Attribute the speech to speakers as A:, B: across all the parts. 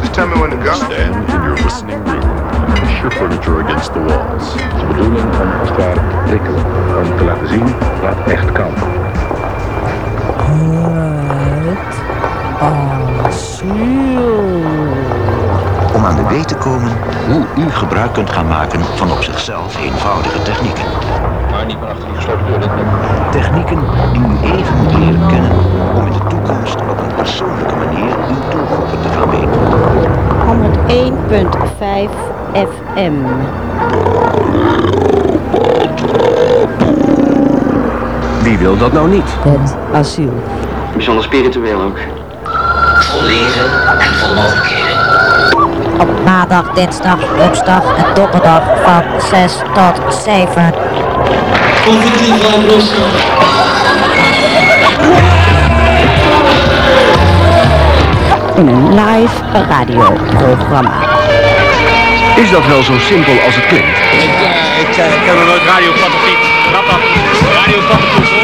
A: Just tell me when to go.
B: Stand in your listening room. Push your furniture against the walls.
C: Het is de bedoeling om als het ware te prikkelen. Om te laten zien wat echt kan.
D: Om aan de weet te komen hoe u gebruik kunt gaan maken van op zichzelf eenvoudige technieken.
C: Maar niet meer achter die gesloten deur.
D: Technieken die u even moet leren kennen om in de toekomst op een persoonlijke manier uw doelgroepen te verbeteren.
E: 101.5 FM.
C: Wie wil dat nou niet?
E: Het asiel.
F: Bijzonder spiritueel ook.
G: Vol leven en vol mogelijkheden.
E: Op maandag, dinsdag, woensdag en donderdag van 6 tot 7.
G: Positief van
E: een live radioprogramma.
C: Is dat wel zo simpel als het klinkt?
H: Ik, uh, ik, uh, ik heb nog nooit radio dan? Radio Pattenfiet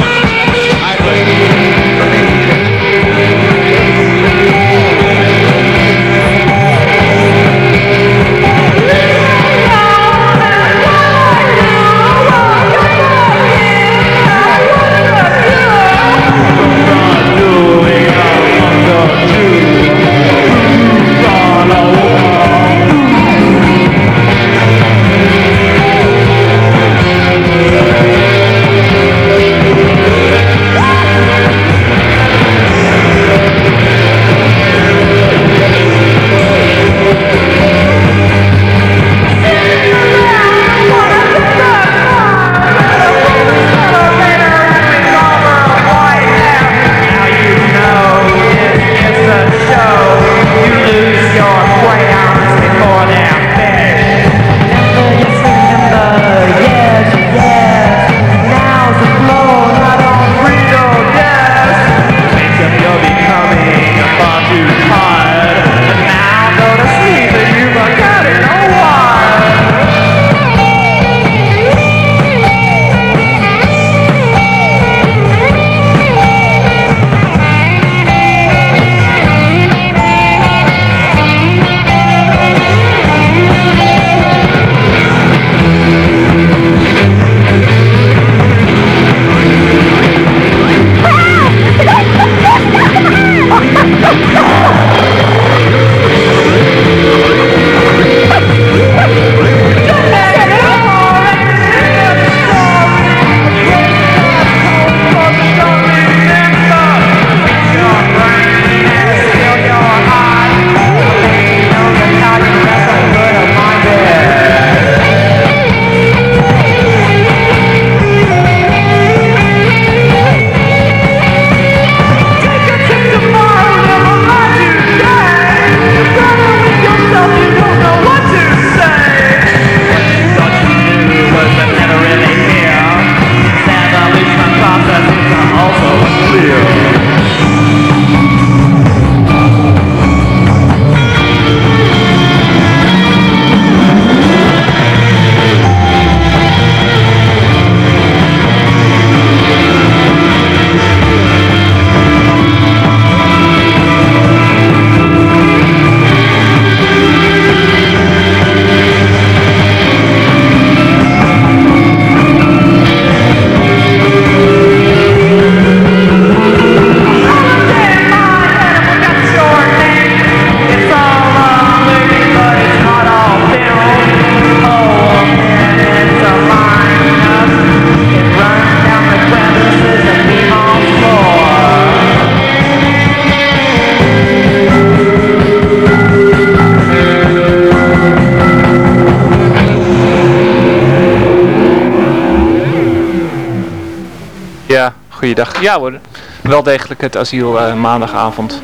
I: Goeiedag. Ja hoor, wel degelijk het asiel uh, maandagavond.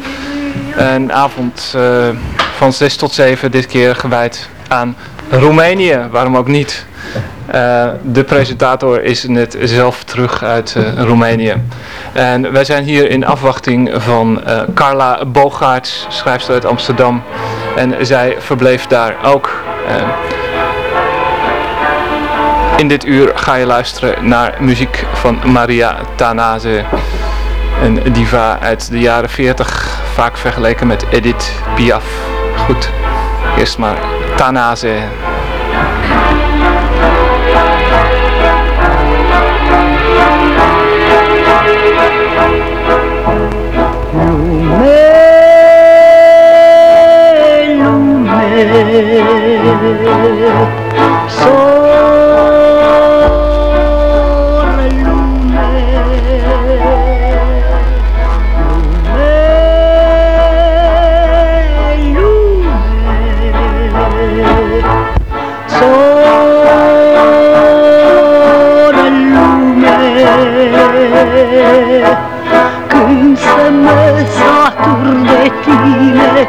I: Een avond uh, van 6 tot 7, dit keer gewijd aan Roemenië, waarom ook niet. Uh, de presentator is net zelf terug uit Roemenië. En wij zijn hier in afwachting van Carla Bogaerts, schrijfster uit Amsterdam. En zij verbleef daar ook. In dit uur ga je luisteren naar muziek van Maria Tanase. Een diva uit de jaren 40, vaak vergeleken met Edith Piaf. Goed, eerst maar Tanase.
A: Mă satur de tine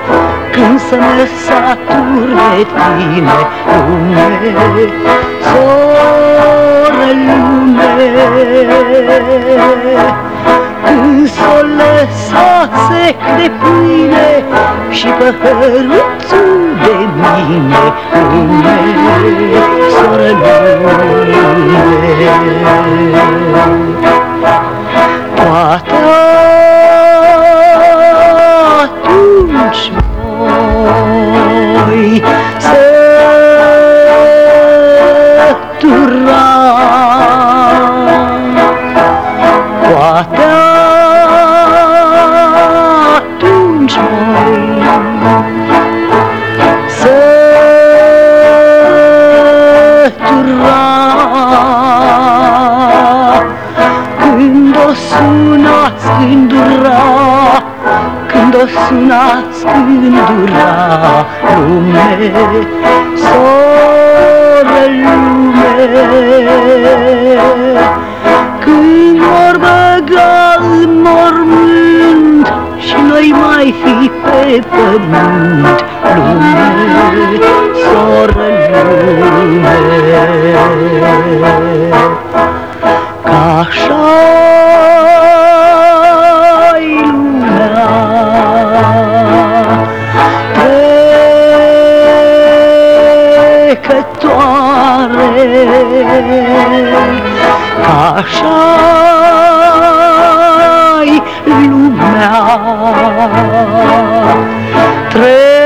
A: Când să mă satur de tine Lume, soră lume. Când s-o lăsat sec de pâine Și păhăruțul de mine Lume, soră lume. Poate touch Când o sunați când dura Lume, soră lume. Când vor băga în mormânt Și noi mai fi pe pământ Lume, soră lume așa-i lumea. Trecătoare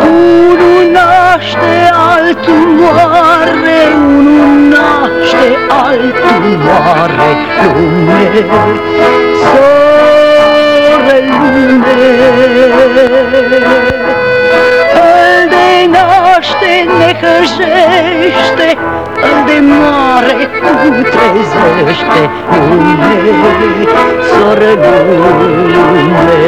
A: unul naște, altul moare, unul naște, altul moare, lume, soră lume. Îl de naște necăjește, îl de moare putrezește, lume, soră lume.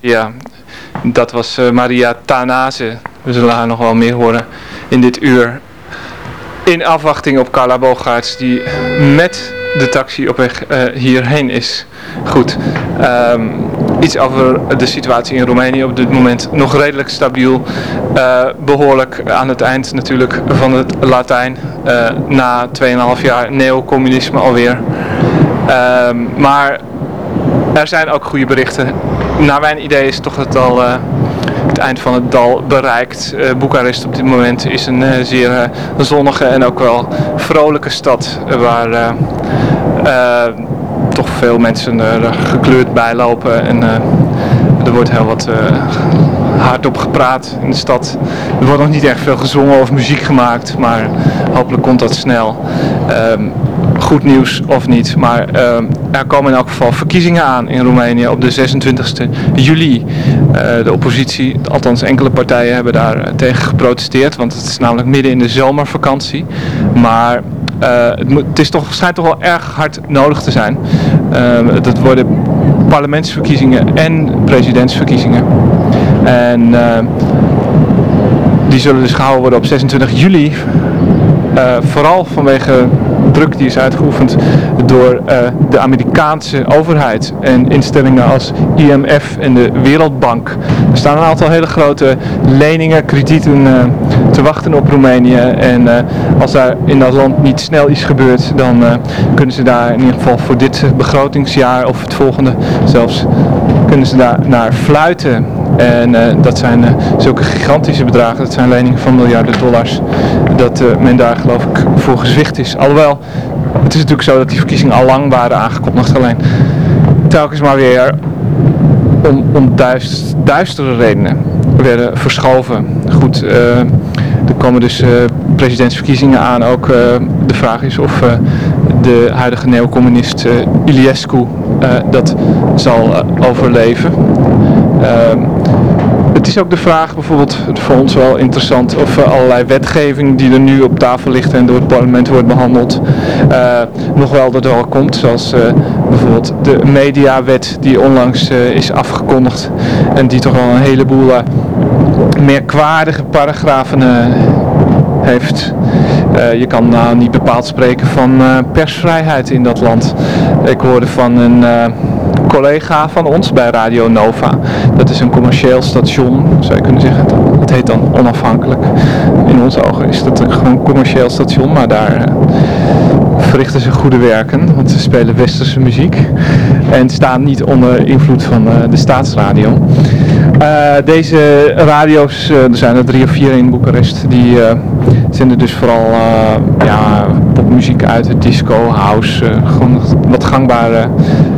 I: Ja, dat was eh, Maria Tanase. We zullen haar nog wel meer horen in dit uur. In afwachting op Carla Bogaerts die met de taxi op weg eh, hierheen is. Goed, ehm, iets over de situatie in Roemenië op dit moment. Nog redelijk stabiel. Eh, behoorlijk aan het eind natuurlijk van het Latijn. eh, na 2,5 jaar neocommunisme alweer. Ehm, maar er zijn ook goede berichten. Naar mijn idee is toch het al eh, het eind van het dal bereikt. Eh Boekarest op dit moment is een zeer zonnige en ook wel vrolijke stad. waar veel mensen er gekleurd bij lopen. En eh, er wordt heel wat eh, hardop gepraat in de stad. Er wordt nog niet echt veel gezongen of muziek gemaakt, maar hopelijk komt dat snel. Ehm, goed nieuws of niet, maar ehm, er komen in elk geval verkiezingen aan in Roemenië op de 26e juli. Eh, de oppositie, althans enkele partijen, hebben daar eh, tegen geprotesteerd, want het is namelijk midden in de zomervakantie. Maar eh, het, moet, het is toch, schijnt toch wel erg hard nodig te zijn. Ehm, dat worden parlementsverkiezingen en presidentsverkiezingen. En eh, die zullen dus gehouden worden op 26 juli. Eh, vooral vanwege druk die is uitgeoefend door eh, de Amerikaanse overheid en instellingen als IMF en de Wereldbank. Er staan een aantal hele grote leningen, kredieten eh, te wachten op Roemenië. En eh, als daar in dat land niet snel iets gebeurt, dan kunnen ze daar in ieder geval voor dit begrotingsjaar of het volgende zelfs, kunnen ze daar naar fluiten. En eh, dat zijn eh, zulke gigantische bedragen, dat zijn leningen van miljarden dollars, dat eh, men daar geloof ik voor gezwicht is. Alhoewel, het is natuurlijk zo dat die verkiezingen al lang waren aangekondigd, alleen telkens maar weer om, om duist, duistere redenen werden verschoven. Goed, er komen dus presidentsverkiezingen aan. Ook de vraag is of de huidige neocommunist Iliescu dat zal overleven. Ehm, het is ook de vraag, bijvoorbeeld voor ons wel interessant, of allerlei wetgeving die er nu op tafel ligt en door het parlement wordt behandeld, eh, nog wel erdoor komt. Zoals eh, bijvoorbeeld de mediawet die onlangs eh, is afgekondigd en die toch wel een heleboel merkwaardige paragrafen heeft. Je kan nou niet bepaald spreken van persvrijheid in dat land. Ik hoorde van een collega van ons bij Radio Nova. Dat is een commercieel station, zou je kunnen zeggen. Het heet dan onafhankelijk. In onze ogen is dat een gewoon commercieel station, maar daar eh, verrichten ze goede werken. Want ze spelen westerse muziek en staan niet onder invloed van eh, de staatsradio. Eh, deze radio's, er zijn er drie of vier in Boekarest, die eh, zenden dus vooral ja, popmuziek uit, disco, house, gewoon wat gangbare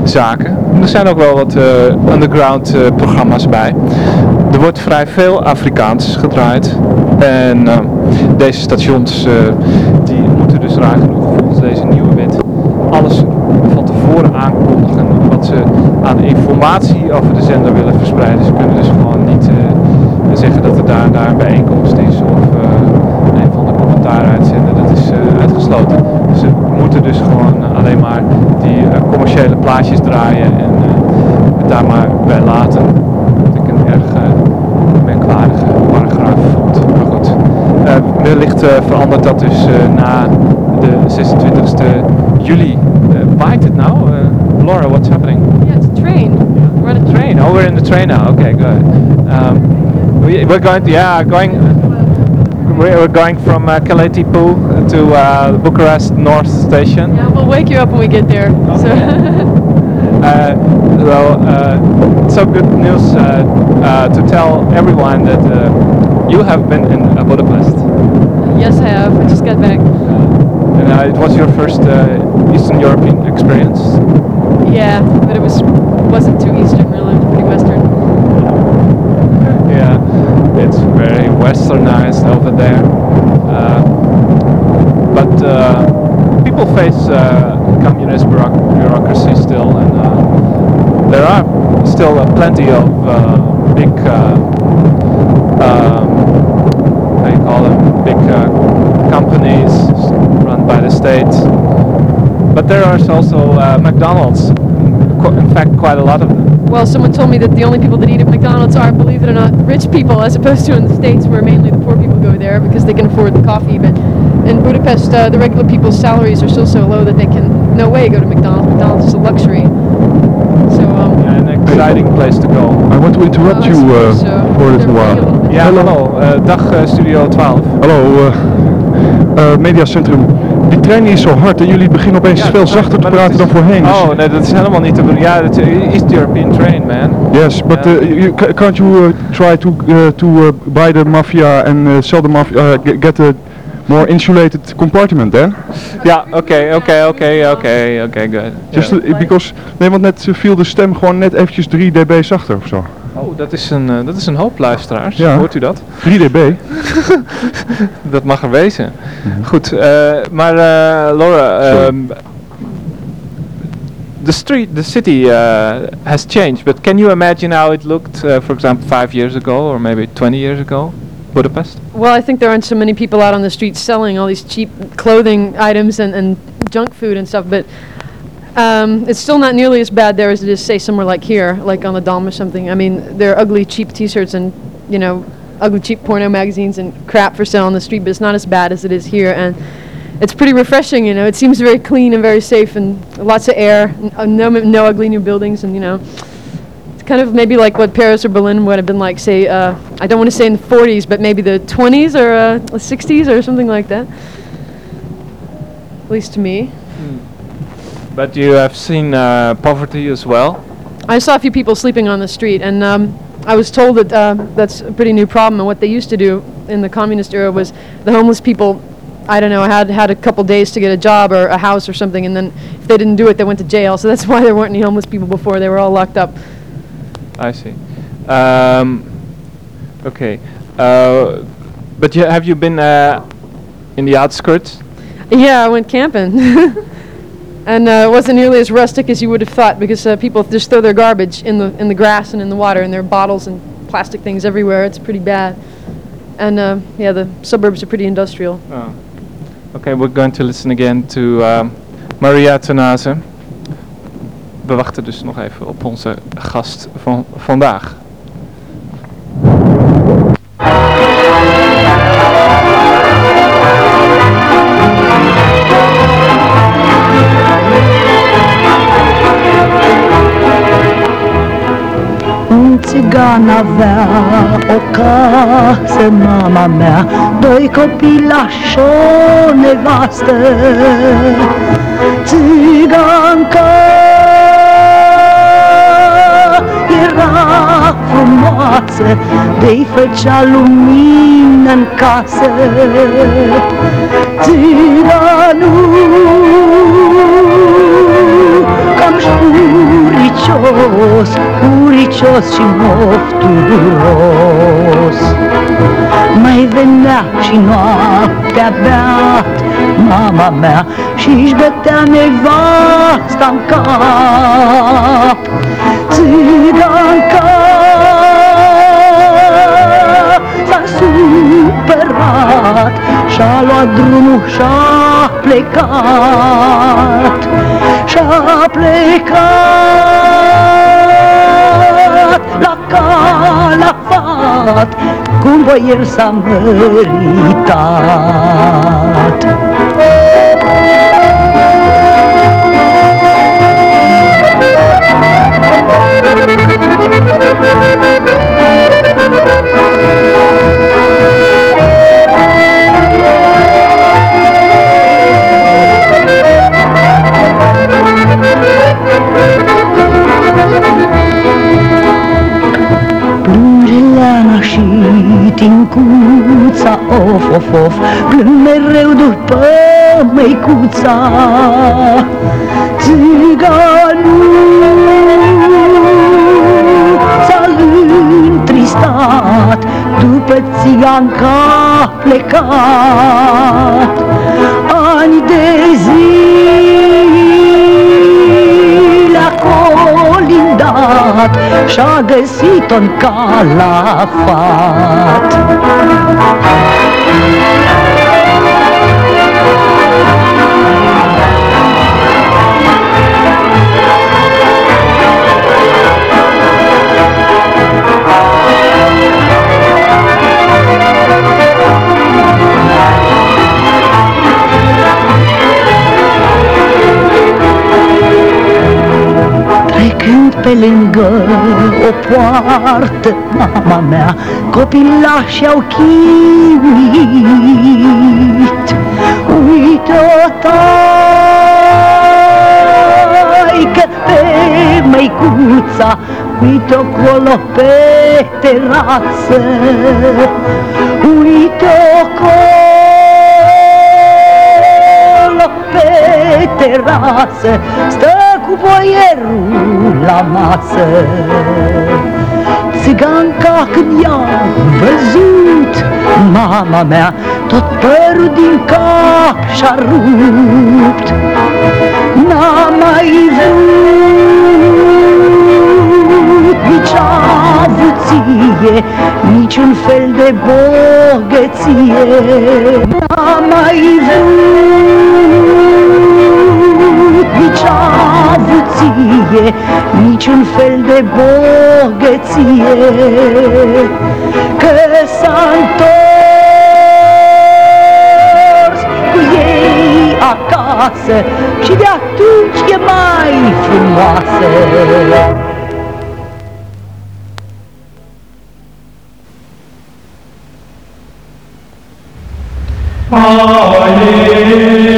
I: zaken. Er zijn ook wel wat eh, underground eh, programma's bij. Er wordt vrij veel Afrikaans gedraaid. En eh, deze stations die moeten dus raar genoeg volgens deze nieuwe wet alles van tevoren aankondigen wat ze aan informatie over de zender willen verspreiden. Ze kunnen dus gewoon niet zeggen dat er daar en daar een bijeenkomst is of een van de commentaar uitzenden. Dat is uitgesloten. Ze moeten dus gewoon alleen maar die eh, commerciële plaatjes draaien en eh, het daar maar bij laten. Wat ik een erg eh, merkwaardige paragraaf vond. Maar goed, wellicht verandert dat dus na de 26e juli. Waait het nou? Laura, what's happening?
J: Yeah, it's a train. We're on a
I: Train. Oh, we're in the train now. Okay, good. Um, we, we're going. Yeah, going. We're we're going from uh, Kaletipu to uh, Bucharest North Station.
J: Yeah, we'll wake you up when we get there. So
I: Uh, well, uh, so good news uh, uh, to tell everyone that uh, you have been in uh, Budapest.
J: yes, I have. I just got back.
I: And uh, it was your first uh, Eastern European experience.
J: Yeah, but it was wasn't too eastern really. It was pretty western.
I: It's very westernized over there. Uh, but uh, people face uh, communist bureauc- bureaucracy still, and there are still plenty of big, um, you call them, big companies run by the state. But there are also McDonald's. Qu- In fact, quite a lot of them.
J: Well, someone told me that the only people that eat at McDonald's are, believe it or not, rich people, as opposed to in the States where mainly the poor people go there because they can afford the coffee. But in Budapest, uh, the regular people's salaries are still so low that they can no way go to McDonald's. McDonald's is a luxury. So, um,
I: Yeah, an exciting place to go.
C: I want to interrupt
J: well, I
C: you uh,
J: so.
C: for a little while.
J: paying a little bit.
I: Ja, hallo. Eh, dag eh, Studio 12.
C: Hallo, eh, Mediacentrum. Die trein die is zo hard en jullie beginnen opeens
I: Ja,
C: veel zachter te
I: dat
C: praten dan voorheen.
I: Oh, nee, dat is helemaal niet te. Ja, het is European train, man.
C: Yes, but uh, you, ca- can't you uh, try to uh, to uh, buy the mafia and uh, sell the mafia, uh, ge- get a more insulated compartment then?
I: Ja, oké, oké, oké, oké, oké, good.
C: Just because, nee, want net viel de stem gewoon net eventjes 3 dB zachter of zo.
I: Dat is een, eh, dat is een hoop luisteraars.
C: Ja.
I: Hoort u dat?
C: 3 dB.
I: Dat mag er wezen. Goed, eh, maar eh, Laura, um, the street, the city uh, has changed, but can you imagine how it looked, uh, for example, five years ago or maybe 20 years ago, Budapest?
J: Well, I think there aren't so many people out on the streets selling all these cheap clothing items and, and junk food and stuff, but um, it's still not nearly as bad there as it is, say, somewhere like here, like on the Dom or something. I mean, there are ugly, cheap T-shirts and, you know, ugly, cheap porno magazines and crap for sale on the street, but it's not as bad as it is here, and it's pretty refreshing, you know. It seems very clean and very safe, and lots of air, n- uh, no, no ugly new buildings, and you know, it's kind of maybe like what Paris or Berlin would have been like, say, uh, I don't want to say in the 40s, but maybe the 20s or uh, 60s or something like that. At least to me.
I: But you have seen uh, poverty as well.
J: I saw a few people sleeping on the street, and um, I was told that uh, that's a pretty new problem. And what they used to do in the communist era was the homeless people, I don't know, had had a couple days to get a job or a house or something, and then if they didn't do it, they went to jail. So that's why there weren't any homeless people before. They were all locked up.
I: I see. Um, okay, uh, but you, have you been uh, in the outskirts?
J: Yeah, I went camping. and uh, it wasn't nearly as rustic as you would have thought because uh, people just throw their garbage in the in the grass and in the water and there are bottles and plastic things everywhere. It's pretty bad. And uh, yeah, the suburbs are pretty industrial.
I: Oh. Okay, we're going to listen again to um, Maria Tenaze. We wachten dus nog even op onze gast van vandaag.
A: Țigan avea o casă, mama mea, doi copii la și o nevastă. Țiganca era frumoasă, de-i făcea lumină în casă. Țiganul șuricios, uricios și mofturos. Mai venea și noaptea beat, mama mea, și-și bătea nevasta în cap. Țiganca s-a supărat Și-a luat drumul și-a plecat Și-a plecat la calafat Cum boier s-a măritat. Plânge tincuța, of, of, of Plâng mereu după măicuța Țiganul s-a întristat După țiganca a plecat. Ani de zile căutat Și-a găsit-o în calafat Thank. Trecând pe lângă o poartă, mama mea, copilașii au chinuit. Uite-o taică pe măicuța, uite-o colo pe terasă, uite-o colo pe terasă, stă cu boierul la masă. țiganca când i-a văzut Mama mea tot părul din cap și-a rupt N-a mai vrut nici avuție Niciun fel de bogăție N-a mai vrut nici avuție Niciun fel de bogăție. Că s-a întors cu ei acasă Și de atunci e mai frumoasă. Și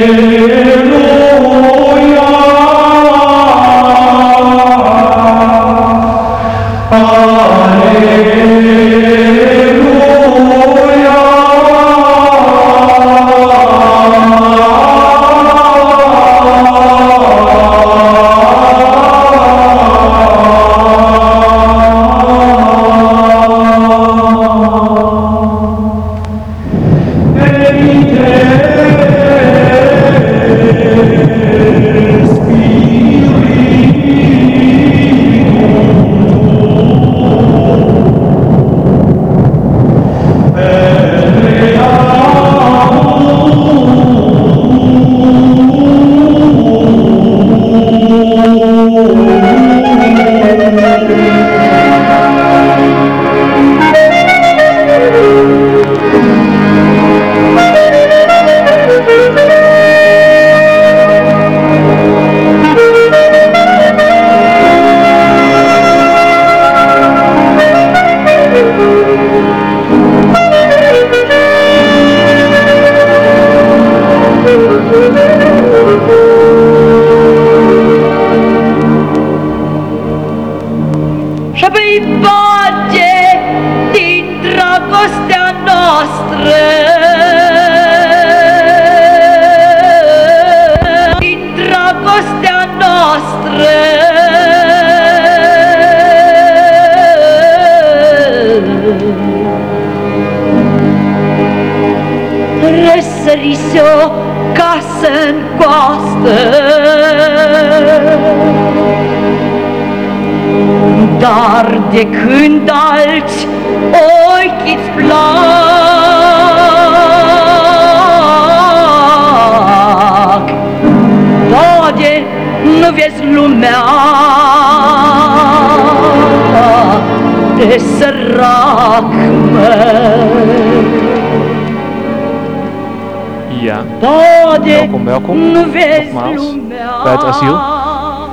I: bij asiel.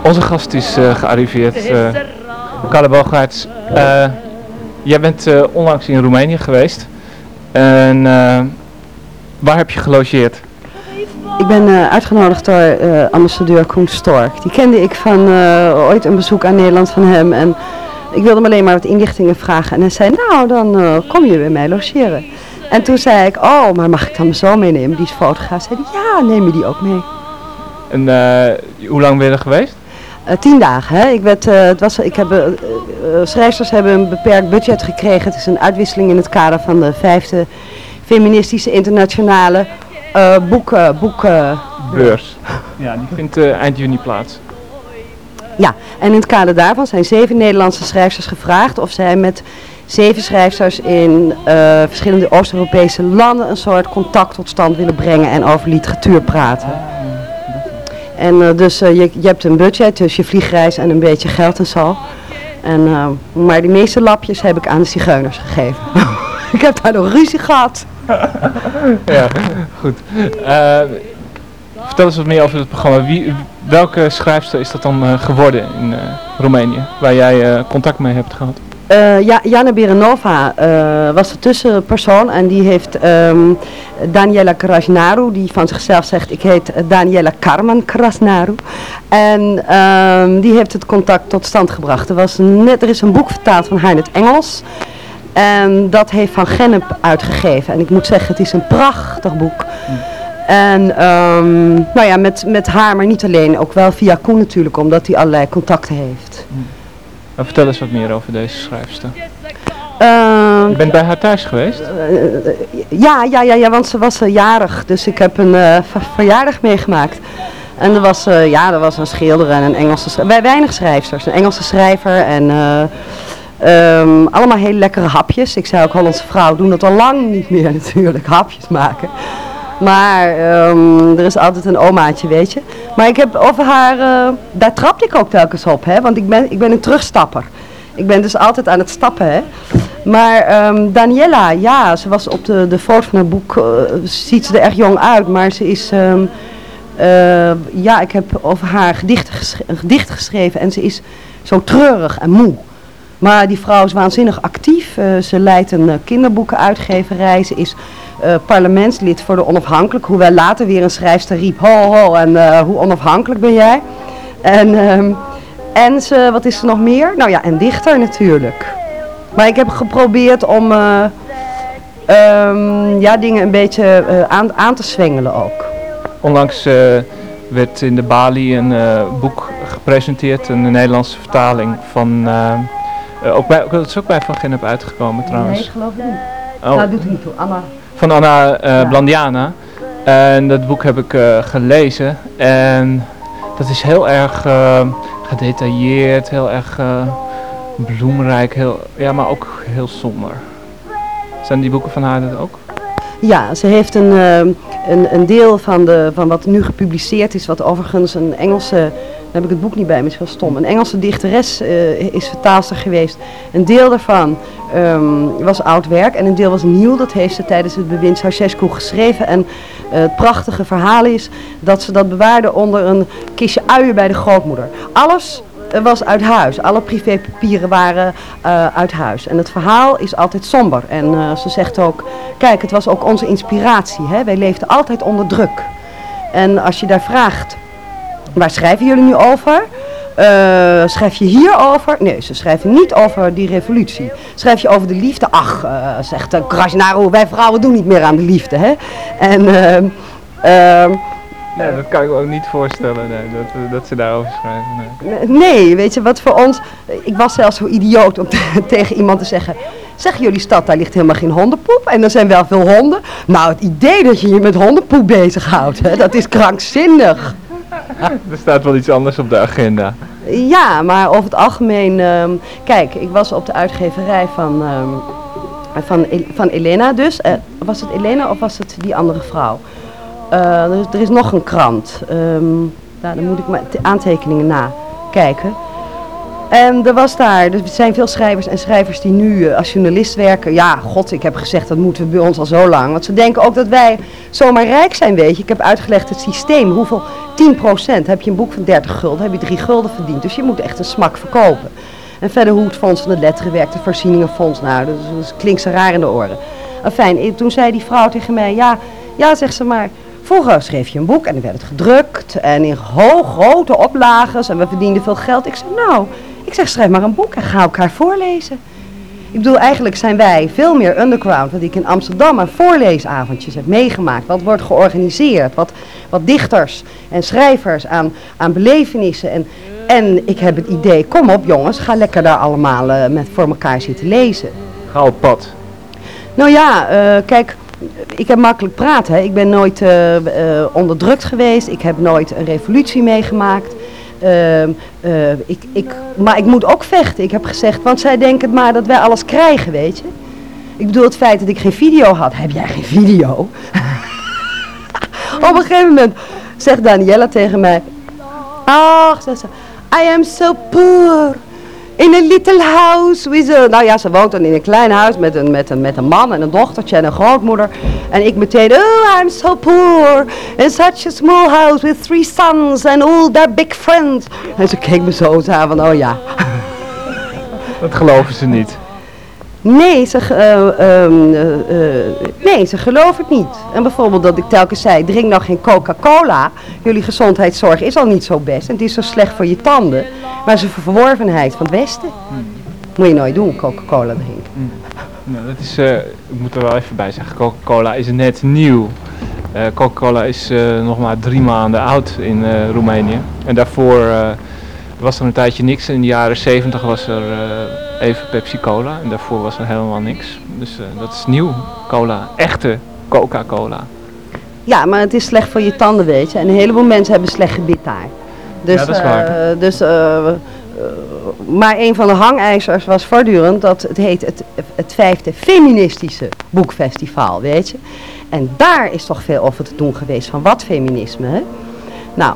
I: Onze gast is eh, gearriveerd, uh, jij bent onlangs in Roemenië geweest. En waar heb je gelogeerd?
K: Ik ben uitgenodigd door ambassadeur Koen Stork. Die kende ik van ooit een bezoek aan Nederland van hem. En ik wilde hem alleen maar wat inlichtingen vragen. En hij zei, nou dan kom je bij mij logeren. En toen zei ik, oh, maar mag ik dan mijn zoon meenemen? Die is fotograaf. Zei hij, ja, neem je die ook mee.
I: En eh, hoe lang ben je er geweest?
K: Eh, tien dagen, hè. Ik, werd, eh, het was, ik heb, schrijfsters hebben een beperkt budget gekregen. Het is een uitwisseling in het kader van de vijfde feministische internationale boeken, boeken,
I: Beurs. Ja, die vindt eind juni plaats.
K: Ja, en in het kader daarvan zijn zeven Nederlandse schrijfsters gevraagd of zij met zeven schrijfsters in verschillende Oost-Europese landen een soort contact tot stand willen brengen en over literatuur praten. En eh, dus eh, je, je hebt een budget, dus je vliegreis en een beetje geld en zo. En, eh, maar die meeste lapjes heb ik aan de zigeuners gegeven. ik heb daar nog ruzie gehad.
I: ja, goed. Vertel eens wat meer over het programma. Wie, welke schrijfster is dat dan geworden in Roemenië, waar jij contact mee hebt gehad?
K: Eh, ja, Jana Berenova eh, was de tussenpersoon en die heeft ehm, Daniela Krasnaru, die van zichzelf zegt ik heet Daniela Carmen Krasnaru. En ehm, die heeft het contact tot stand gebracht. Er, was net, er is een boek vertaald van haar in het Engels. En dat heeft Van Gennep uitgegeven. En ik moet zeggen, het is een prachtig boek. En ehm, nou ja, met, met haar, maar niet alleen. Ook wel via Koen natuurlijk, omdat hij allerlei contacten heeft.
I: Maar vertel eens wat meer over deze schrijfster.
K: Ehm,
I: Je bent bij haar thuis geweest?
K: ja, ja, ja, ja, want ze was eh, jarig, dus ik heb een eh, ver- verjaardag meegemaakt. En er was, eh, ja, er was een schilder en een Engelse schrijver, weinig schrijfsters, een Engelse schrijver en eh, ehm, allemaal hele lekkere hapjes. Ik zei ook, Hollandse vrouw doen dat al lang niet meer natuurlijk, hapjes maken. Maar ehm, er is altijd een omaatje, weet je. Maar ik heb over haar, eh, daar trapte ik ook telkens op, hè, want ik ben, ik ben een terugstapper. Ik ben dus altijd aan het stappen, hè. Maar ehm, Daniela, ja, ze was op de, de foto van boek, eh, ziet ze er erg jong uit, maar ze is, ehm, eh, ja, ik heb over haar een gedicht geschreven en ze is zo treurig en moe. Maar die vrouw is waanzinnig actief. Eh, ze leidt een eh, kinderboekenuitgeverij. Ze is eh, parlementslid voor de onafhankelijk. Hoewel later weer een schrijfster riep, ho ho, en hoe onafhankelijk ben jij? En, ehm, en ze, wat is er nog meer? Nou ja, en dichter natuurlijk. Maar ik heb geprobeerd om eh, ehm, ja, dingen een beetje aan, aan te zwengelen ook.
I: Onlangs werd in de Bali een boek gepresenteerd, een Nederlandse vertaling van... eh, ook bij, dat is ook bij Van Gennep uitgekomen trouwens.
K: geloof ik niet.
I: Oh.
K: Nou, doet het niet toe. Anna.
I: van Anna eh, Blandiana. En dat boek heb ik eh, gelezen. En dat is heel erg gedetailleerd, heel erg bloemrijk, heel, ja, maar ook heel somber. Zijn die boeken van haar dat ook?
K: Ja, ze heeft een, een, een deel van, de, van wat nu gepubliceerd is, wat overigens een Engelse, heb ik het boek niet bij me, het is wel stom, een Engelse dichteres eh, is vertaalster geweest. Een deel daarvan ehm, was oud werk en een deel was nieuw, dat heeft ze tijdens het bewind Ceausescu geschreven. En eh, het prachtige verhaal is dat ze dat bewaarde onder een kistje uien bij de grootmoeder. Alles eh, was uit huis. Alle privépapieren waren uit huis. En het verhaal is altijd somber. En ze zegt ook, kijk, het was ook onze inspiratie. Hè? Wij leefden altijd onder druk. En als je daar vraagt, waar schrijven jullie nu over? Eh, schrijf je hier over? Nee, ze schrijven niet over die revolutie. Schrijf je over de liefde? Ach, eh, zegt uh, Krasnaro, wij vrouwen doen niet meer aan de liefde. Hè? En... ehm,
I: Nee, dat kan ik me ook niet voorstellen, nee, dat, eh, dat ze daarover schrijven. Nee.
K: Nee, weet je wat voor ons. Ik was zelfs zo idioot om te- tegen iemand te zeggen. Zeg jullie stad, daar ligt helemaal geen hondenpoep. En er zijn wel veel honden. Nou, het idee dat je je met hondenpoep bezighoudt, hè, dat is krankzinnig.
I: Er staat wel iets anders op de agenda.
K: Ja, maar over het algemeen. ehm, kijk, ik was op de uitgeverij van, ehm, van, van Elena dus. Eh, was het Elena of was het die andere vrouw? Eh, er, is, nog een krant. Nou, dan moet ik de aantekeningen nakijken. En er was daar, er zijn veel schrijvers en schrijvers die nu eh, als journalist werken. Ja, god, ik heb gezegd dat moeten we bij ons al zo lang. Want ze denken ook dat wij zomaar rijk zijn, weet je. Ik heb uitgelegd het systeem. Hoeveel? 10% heb je een boek van 30 gulden, heb je 3 gulden verdiend. Dus je moet echt een smak verkopen. En verder hoe het Fonds van de Letteren werkt, het Voorzieningenfonds. Nou, dat, klinkt ze raar in de oren. Enfin, toen zei die vrouw tegen mij, ja, ja, zegt ze maar. Vroeger schreef je een boek en dan werd het gedrukt en in hoog, grote oplages en we verdienden veel geld. Ik zei, nou, ik zeg, schrijf maar een boek en ga elkaar voorlezen. Ik bedoel, eigenlijk zijn wij veel meer underground, want ik in Amsterdam aan voorleesavondjes heb meegemaakt. Wat wordt georganiseerd, wat, wat dichters en schrijvers aan, aan belevenissen. En, en ik heb het idee, kom op jongens, ga lekker daar allemaal eh, met voor elkaar zitten lezen.
I: Ga op pad.
K: Nou ja, eh, kijk, ik heb makkelijk praten. Hè. Ik ben nooit eh, onderdrukt geweest. Ik heb nooit een revolutie meegemaakt. Ehm, eh, ik, ik, maar ik moet ook vechten. Ik heb gezegd, want zij denken maar dat wij alles krijgen, weet je. Ik bedoel, het feit dat ik geen video had. Heb jij geen video? Op een gegeven moment zegt Daniela tegen mij. Ach, zegt ze, I am so poor. In a little house with a... Nou ja, ze woont dan in een klein huis met een, met, een, met een man en een dochtertje en een grootmoeder. En ik meteen, oh, I'm so poor. In such a small house with three sons and all their big friends. En ze keek me zo aan van, oh ja.
I: Dat geloven ze niet.
K: Nee ze, eh, nee, ze geloven het niet. En bijvoorbeeld dat ik telkens zei, drink nou geen Coca-Cola. Jullie gezondheidszorg is al niet zo best. En het is zo slecht voor je tanden. Maar een verworvenheid van het Westen. Moet je nooit doen, Coca-Cola drinken.
I: Nou, dat is, ik moet er wel even bij zeggen, Coca-Cola is net nieuw. Coca-Cola is nog maar drie maanden oud in Roemenië. En daarvoor was er een tijdje niks. In de jaren 70 was er eh, even Pepsi Cola en daarvoor was er helemaal niks. Dus eh, dat is nieuw, cola. Echte Coca-Cola.
K: Ja, maar het is slecht voor je tanden, weet je. En een heleboel mensen hebben slecht gebit daar. Dus,
I: Ja, dat is waar.
K: eh, dus, maar een van de hangijzers was voortdurend dat het heet het, het vijfde feministische boekfestival, weet je. En daar is toch veel over te doen geweest van wat feminisme, hè? Nou,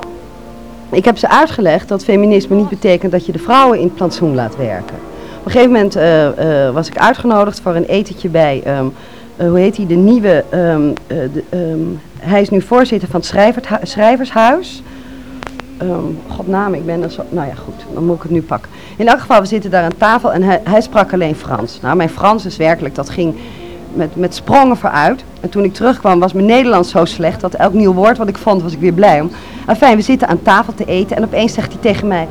K: ik heb ze uitgelegd dat feminisme niet betekent dat je de vrouwen in het plantsoen laat werken. Op een gegeven moment eh, eh, was ik uitgenodigd voor een etentje bij, ehm, eh, hoe heet hij, de nieuwe, ehm, eh, de, ehm, hij is nu voorzitter van het schrijvershuis. Godnaam, ik ben er zo, nou ja goed, dan moet ik het nu pakken. In elk geval, we zitten daar aan tafel en hij, hij sprak alleen Frans. Nou, mijn Frans is werkelijk, dat ging met, met sprongen vooruit. En toen ik terugkwam was mijn Nederlands zo slecht dat elk nieuw woord wat ik vond was ik weer blij om. Enfin, we zitten aan tafel te eten en opeens zegt hij tegen mij,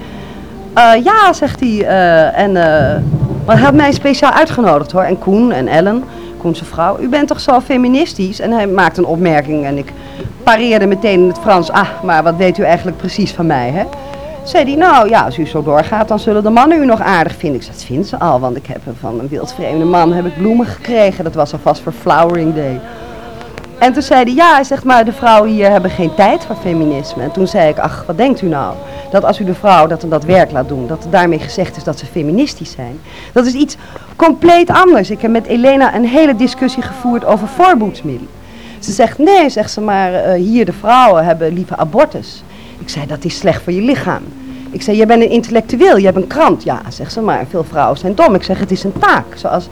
K: "Eh, ja, zegt hij, eh, en, eh, maar had mij speciaal uitgenodigd hoor. En Koen en Ellen, Koen's vrouw, u bent toch zo feministisch? En hij maakte een opmerking en ik pareerde meteen in het Frans, ah, maar wat weet u eigenlijk precies van mij, hè? Zei hij, nou ja, als u zo doorgaat, dan zullen de mannen u nog aardig vinden. Ik zei, dat vinden ze al, want ik heb van een wildvreemde man heb ik bloemen gekregen. Dat was alvast voor Flowering Day. En toen zei hij, ja, hij zegt, maar de vrouwen hier hebben geen tijd voor feminisme. En toen zei ik, ach, wat denkt u nou? Dat als u de vrouw dat dat werk laat doen, dat daarmee gezegd is dat ze feministisch zijn. Dat is iets compleet anders. Ik heb met Elena een hele discussie gevoerd over voorboedsmiddelen. Ze zegt, nee, zegt ze, maar eh, hier de vrouwen hebben liever abortus. Ik zei, dat is slecht voor je lichaam. Ik zei, jij bent een intellectueel, je hebt een krant. Ja, zegt ze, maar veel vrouwen zijn dom. Ik zeg, het is een taak. Zoals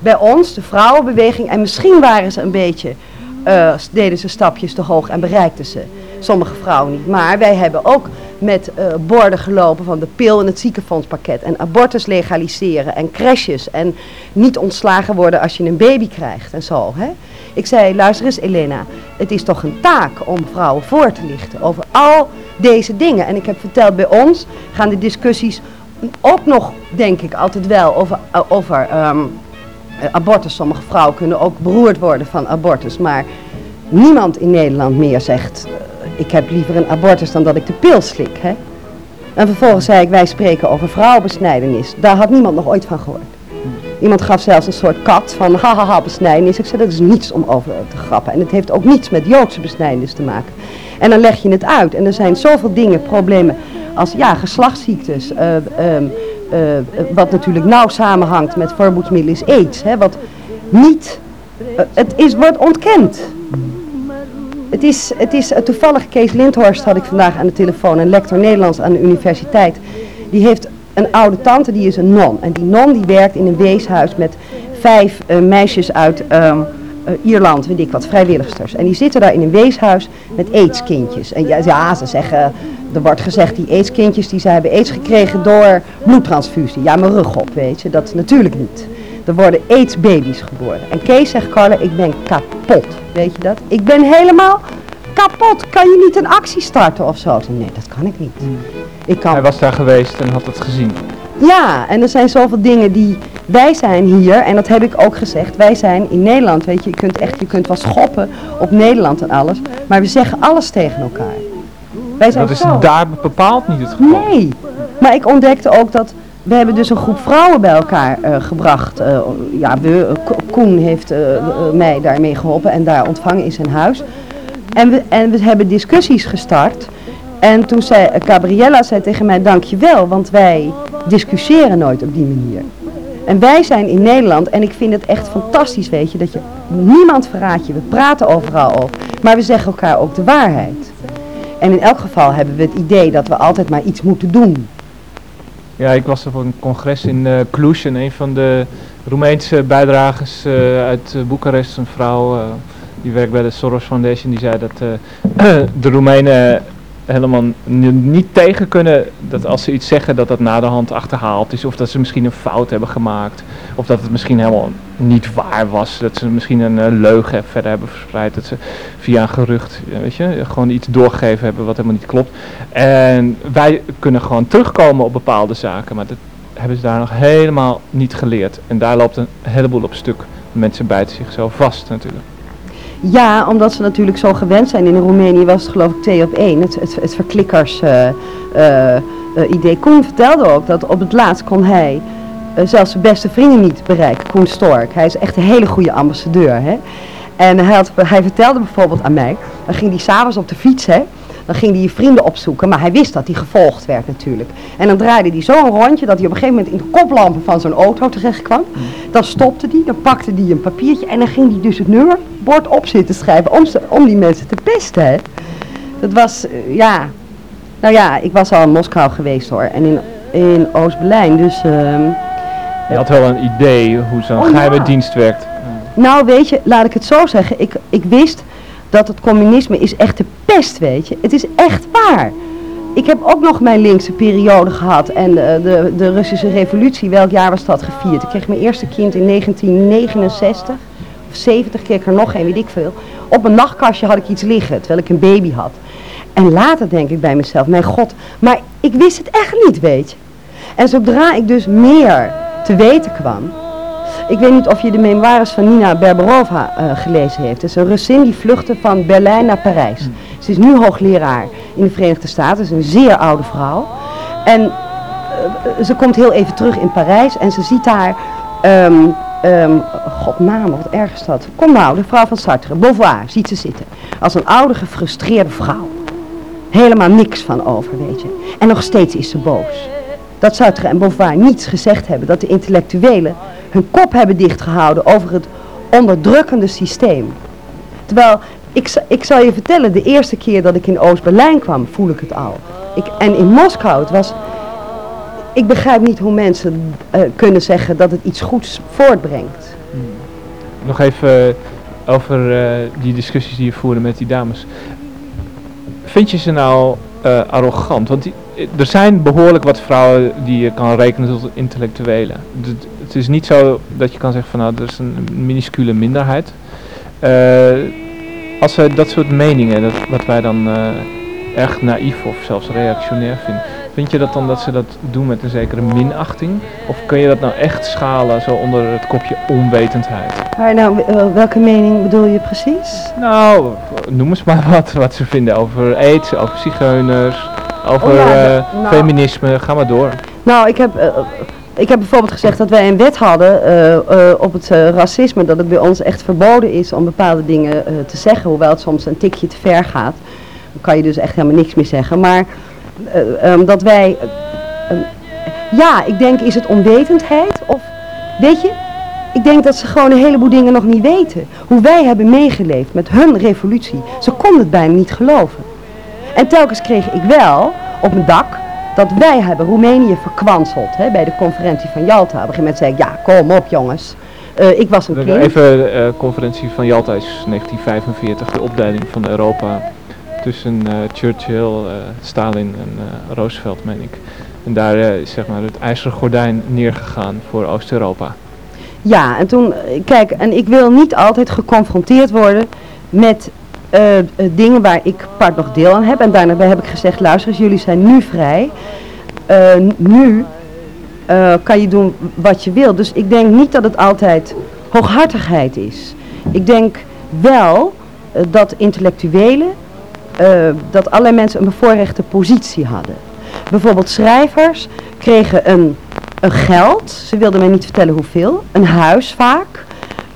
K: bij ons, de vrouwenbeweging, en misschien waren ze een beetje, eh, deden ze stapjes te hoog en bereikten ze. Sommige vrouwen niet. Maar wij hebben ook met eh, borden gelopen van de pil en het ziekenfondspakket. En abortus legaliseren en crashes. En niet ontslagen worden als je een baby krijgt en zo. Hè? Ik zei, luister eens Elena, het is toch een taak om vrouwen voor te lichten over al deze dingen. En ik heb verteld, bij ons gaan de discussies ook nog, denk ik, altijd wel over, eh, over ehm, eh, abortus. Sommige vrouwen kunnen ook beroerd worden van abortus. Maar niemand in Nederland meer zegt, eh, ik heb liever een abortus dan dat ik de pil slik. Hè? En vervolgens zei ik, wij spreken over vrouwenbesnijdenis. Daar had niemand nog ooit van gehoord. Iemand gaf zelfs een soort kat van hahaha besnijdenis. Ik zei dat is niets om over te grappen. En het heeft ook niets met Joodse besnijdenis te maken. En dan leg je het uit. En er zijn zoveel dingen, problemen als ja, geslachtsziektes. eh, ehm, eh, wat natuurlijk nauw samenhangt met voorboedsmiddelen is aids. Hè, wat niet, eh, het is, wordt ontkend. Het is, het is toevallig Kees Lindhorst had ik vandaag aan de telefoon, een lector Nederlands aan de universiteit. Die heeft een oude tante, die is een non. En die non die werkt in een weeshuis met vijf eh, meisjes uit ehm, eh, Ierland, weet ik wat, vrijwilligsters. En die zitten daar in een weeshuis met aidskindjes. En ja, ze zeggen, er wordt gezegd, die aidskindjes die ze hebben aids gekregen door bloedtransfusie. Ja, mijn rug op, weet je, dat natuurlijk niet. Er worden aidsbaby's geboren. En Kees zegt, Carla, ik ben kapot, weet je dat? Ik ben helemaal kapot. Kan je niet een actie starten of zo? Nee, dat kan ik niet. Ik kan
I: Hij was daar geweest en had het gezien.
K: ja, en er zijn zoveel dingen die wij zijn hier, en dat heb ik ook gezegd, wij zijn in Nederland, weet je, je kunt echt, je kunt wel schoppen op Nederland en alles, maar we zeggen alles tegen elkaar. Wij zijn
I: Dat is
K: zo.
I: daar bepaald niet het geval.
K: Nee, maar ik ontdekte ook dat we hebben dus een groep vrouwen bij elkaar eh, gebracht. Eh, ja, we, eh, Ko- Koen heeft mij daarmee geholpen en daar ontvangen in zijn huis. En we, en we hebben discussies gestart. En toen zei eh, Gabriella zei tegen mij, dankjewel, want wij discussiëren nooit op die manier. En wij zijn in Nederland, en ik vind het echt fantastisch, weet je, dat je niemand verraadt je. We praten overal over, maar we zeggen elkaar ook de waarheid. En in elk geval hebben we het idee dat we altijd maar iets moeten doen.
I: Ja, ik was op een congres in eh Cluj en een van de Roemeense bijdragers eh, uit Boekarest, een vrouw die werkt bij de Soros Foundation, die zei dat eh, de Roemenen helemaal n- niet tegen kunnen dat als ze iets zeggen dat dat na de hand achterhaald is of dat ze misschien een fout hebben gemaakt of dat het misschien helemaal niet waar was, dat ze misschien een eh, leugen verder hebben verspreid, dat ze via een gerucht, eh, weet je, gewoon iets doorgegeven hebben wat helemaal niet klopt. En wij kunnen gewoon terugkomen op bepaalde zaken, maar dat hebben ze daar nog helemaal niet geleerd. En daar loopt een heleboel op stuk. Mensen bijten zichzelf vast natuurlijk.
K: Ja, omdat ze natuurlijk zo gewend zijn. In Roemenië was het geloof ik twee op één. Het, het, het verklikkers, eh, eh, eh, idee. Koen vertelde ook dat op het laatst kon hij zelfs zijn beste vrienden niet bereiken. Koen Stork. Hij is echt een hele goede ambassadeur. Hè? En hij, had, hij vertelde bijvoorbeeld aan mij, dan ging hij s'avonds op de fiets, hè, dan ging hij je vrienden opzoeken, maar hij wist dat hij gevolgd werd natuurlijk. En dan draaide hij zo een rondje dat hij op een gegeven moment in de koplampen van zo'n auto terecht kwam. Dan stopte hij, dan pakte hij een papiertje en dan ging hij dus het nummerbord op zitten schrijven om, ze- om die mensen te pesten. Hè. Dat was, eh, ja, nou ja, ik was al in Moskou geweest hoor en in, in Oost-Berlijn, dus... ehm,
I: Je had wel een idee hoe zo'n
K: Oh, ja.
I: geheime dienst werkt.
K: Nou, weet je, laat ik het zo zeggen. Ik, ik wist dat het communisme is echt de pest, weet je. Het is echt waar. Ik heb ook nog mijn linkse periode gehad en de, de, de Russische revolutie, welk jaar was dat gevierd? Ik kreeg mijn eerste kind in 1969 of 70, kreeg ik er nog een, weet ik veel. Op een nachtkastje had ik iets liggen, terwijl ik een baby had. En later denk ik bij mezelf, mijn god, maar ik wist het echt niet, weet je. En zodra ik dus meer te weten kwam, ik weet niet of je de memoires van Nina Berberova eh, gelezen heeft. Het is een Russin die vluchtte van Berlijn naar Parijs. Ze is nu hoogleraar in de Verenigde Staten. Ze is een zeer oude vrouw. En eh, ze komt heel even terug in Parijs en ze ziet daar... God naam, wat erg is dat. Kom nou, de vrouw van Sartre, Beauvoir, ziet ze zitten. Als een oude, gefrustreerde vrouw. Helemaal niks van over, weet je. En nog steeds is ze boos. Dat Sartre en Beauvoir niets gezegd hebben. Dat de intellectuelen hun kop hebben dichtgehouden over het onderdrukkende systeem. Terwijl, ik, ik zal je vertellen, de eerste keer dat ik in Oost-Berlijn kwam, voel ik het al. Ik, en in Moskou, het was... Ik begrijp niet hoe mensen eh, kunnen zeggen dat het iets goeds voortbrengt.
I: Nog even eh, over eh, die discussies die je voerde met die dames. Vind je ze nou eh, arrogant? Want eh, er zijn behoorlijk wat vrouwen die je kan rekenen tot intellectuelen. Het is niet zo dat je kan zeggen van nou, dat is een minuscule minderheid. Eh, als zij dat soort meningen, dat, wat wij dan eh, erg naïef of zelfs reactionair vinden, vind je dat dan dat ze dat doen met een zekere minachting? Of kun je dat nou echt schalen zo onder het kopje onwetendheid?
K: Maar nou, eh, welke mening bedoel je precies?
I: Nou, noem eens maar wat, wat ze vinden over aids, over zigeuners, over
K: Oh ja,
I: eh,
K: dat- nou-
I: feminisme, ga maar door.
K: Nou, ik heb, eh, ik heb bijvoorbeeld gezegd dat wij een wet hadden op het racisme. Dat het bij ons echt verboden is om bepaalde dingen te zeggen. Hoewel het soms een tikje te ver gaat. Dan kan je dus echt helemaal niks meer zeggen. Maar eh, ehm, dat wij... eh, ehm, ja, ik denk is het onwetendheid of... Weet je, ik denk dat ze gewoon een heleboel dingen nog niet weten. Hoe wij hebben meegeleefd met hun revolutie. Ze konden het bijna niet geloven. En telkens kreeg ik wel op mijn dak dat wij hebben Roemenië verkwanseld hè, bij de conferentie van Jalta. Op een gegeven moment zei ik, ja kom op jongens. Eh, ik was een kind.
I: Even eh, conferentie van Jalta is 1945, de opdeling van Europa tussen eh, Churchill, eh, Stalin en eh, Roosevelt, meen ik. En daar is zeg maar het ijzeren gordijn neergegaan voor Oost-Europa.
K: Ja, en toen, kijk, en ik wil niet altijd geconfronteerd worden met dingen waar ik part nog deel aan heb. En daarna heb ik gezegd, luister jullie zijn nu vrij. Nu kan je doen wat je wil. Dus ik denk niet dat het altijd hooghartigheid is. Ik denk wel dat intellectuelen, dat allerlei mensen een bevoorrechte positie hadden. Bijvoorbeeld schrijvers kregen een, een geld, ze wilden mij niet vertellen hoeveel, een huis vaak.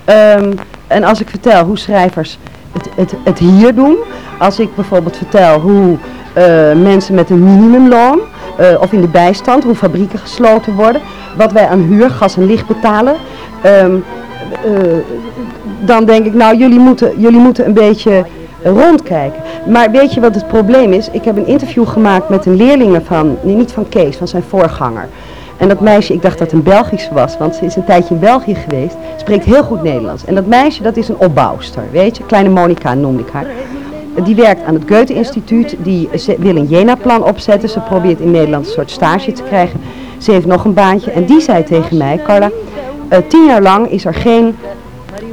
K: Ehm, en als ik vertel hoe schrijvers het, het, het hier doen, als ik bijvoorbeeld vertel hoe eh, mensen met een minimumloon eh, of in de bijstand, hoe fabrieken gesloten worden, wat wij aan huur, gas en licht betalen, ehm, eh, dan denk ik, nou jullie moeten, jullie moeten een beetje rondkijken. Maar weet je wat het probleem is? Ik heb een interview gemaakt met een leerlinge van, niet van Kees, van zijn voorganger. En dat meisje, ik dacht dat het een Belgische was, want ze is een tijdje in België geweest, spreekt heel goed Nederlands. En dat meisje, dat is een opbouwster, weet je, kleine Monica noemde ik haar. Die werkt aan het Goethe-instituut, die wil een Jena-plan opzetten. Ze probeert in Nederland een soort stage te krijgen. Ze heeft nog een baantje en die zei tegen mij, Carla, eh, tien jaar lang is er geen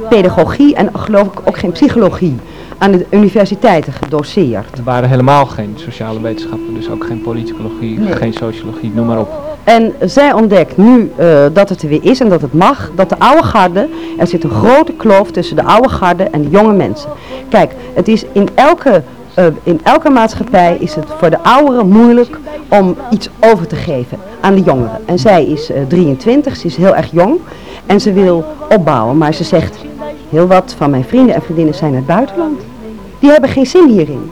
K: pedagogie en geloof ik ook geen psychologie aan de universiteiten gedoseerd.
I: Er waren helemaal geen sociale wetenschappen, dus ook geen politicologie,
K: Nee.
I: geen sociologie, noem maar op.
K: En zij ontdekt nu eh, dat het er weer is en dat het mag, dat de oude garde, er zit een grote kloof tussen de oude garde en de jonge mensen. Kijk, het is in elke, eh, in elke maatschappij is het voor de ouderen moeilijk om iets over te geven aan de jongeren. En zij is eh, 23, ze is heel erg jong en ze wil opbouwen. Maar ze zegt, heel wat van mijn vrienden en vriendinnen zijn het buitenland. Die hebben geen zin hierin.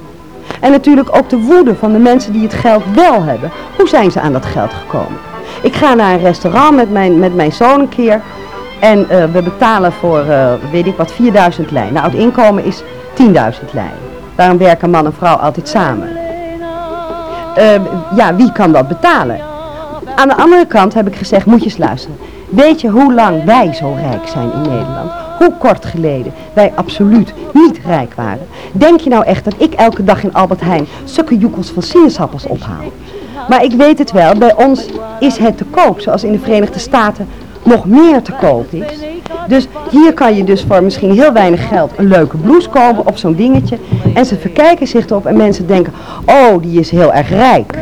K: En natuurlijk ook de woede van de mensen die het geld wel hebben. Hoe zijn ze aan dat geld gekomen? Ik ga naar een restaurant met mijn, met mijn zoon een keer. En eh, we betalen voor, eh, weet ik wat, 4000 lei. Nou, het inkomen is 10.000 lei. Daarom werken man en vrouw altijd samen. Eh, ja, wie kan dat betalen? Aan de andere kant heb ik gezegd, moet je eens luisteren. Weet je hoe lang wij zo rijk zijn in Nederland? Hoe kort geleden wij absoluut niet rijk waren? Denk je nou echt dat ik elke dag in Albert Heijn stukken joekels van sinaasappels ophaal? Maar ik weet het wel, bij ons is het te koop, zoals in de Verenigde Staten nog meer te koop is. Dus hier kan je dus voor misschien heel weinig geld een leuke blouse kopen op zo'n dingetje. En ze verkijken zich erop en mensen denken, oh die is heel erg rijk.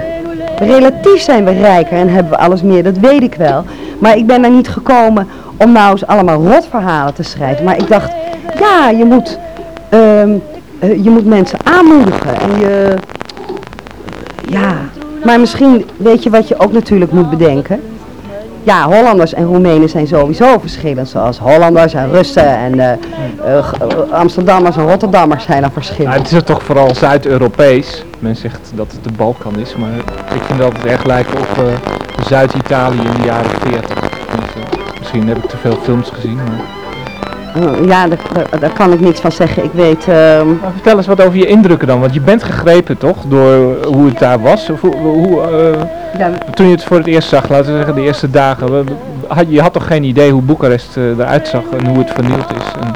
K: Relatief zijn we rijker en hebben we alles meer, dat weet ik wel. Maar ik ben daar niet gekomen om nou eens allemaal rotverhalen te schrijven. Maar ik dacht, ja, je moet, ehm, eh, je moet mensen aanmoedigen. En je, ja, maar misschien weet je wat je ook natuurlijk moet bedenken. Ja, Hollanders en Roemenen zijn sowieso verschillend. Zoals Hollanders en Russen en eh, eh, Amsterdammers en Rotterdammers zijn dan verschillend.
L: Nou, het is toch vooral Zuid-Europees. Men zegt dat het de Balkan is, maar ik vind dat het erg lijkt op Zuid-Italië in de jaren 40. Misschien heb ik te veel films gezien, maar...
K: Eh, ja, daar, kan ik niks van zeggen. Ik weet... ehm,
L: Maar vertel eens wat over je indrukken dan, want je bent gegrepen toch, door hoe het daar was? Of hoe, hoe, eh,
K: Ja.
L: Toen je het voor het eerst zag, laten we zeggen de eerste dagen, had, je had toch geen idee hoe Boekarest eh, eruit zag en hoe het vernield is en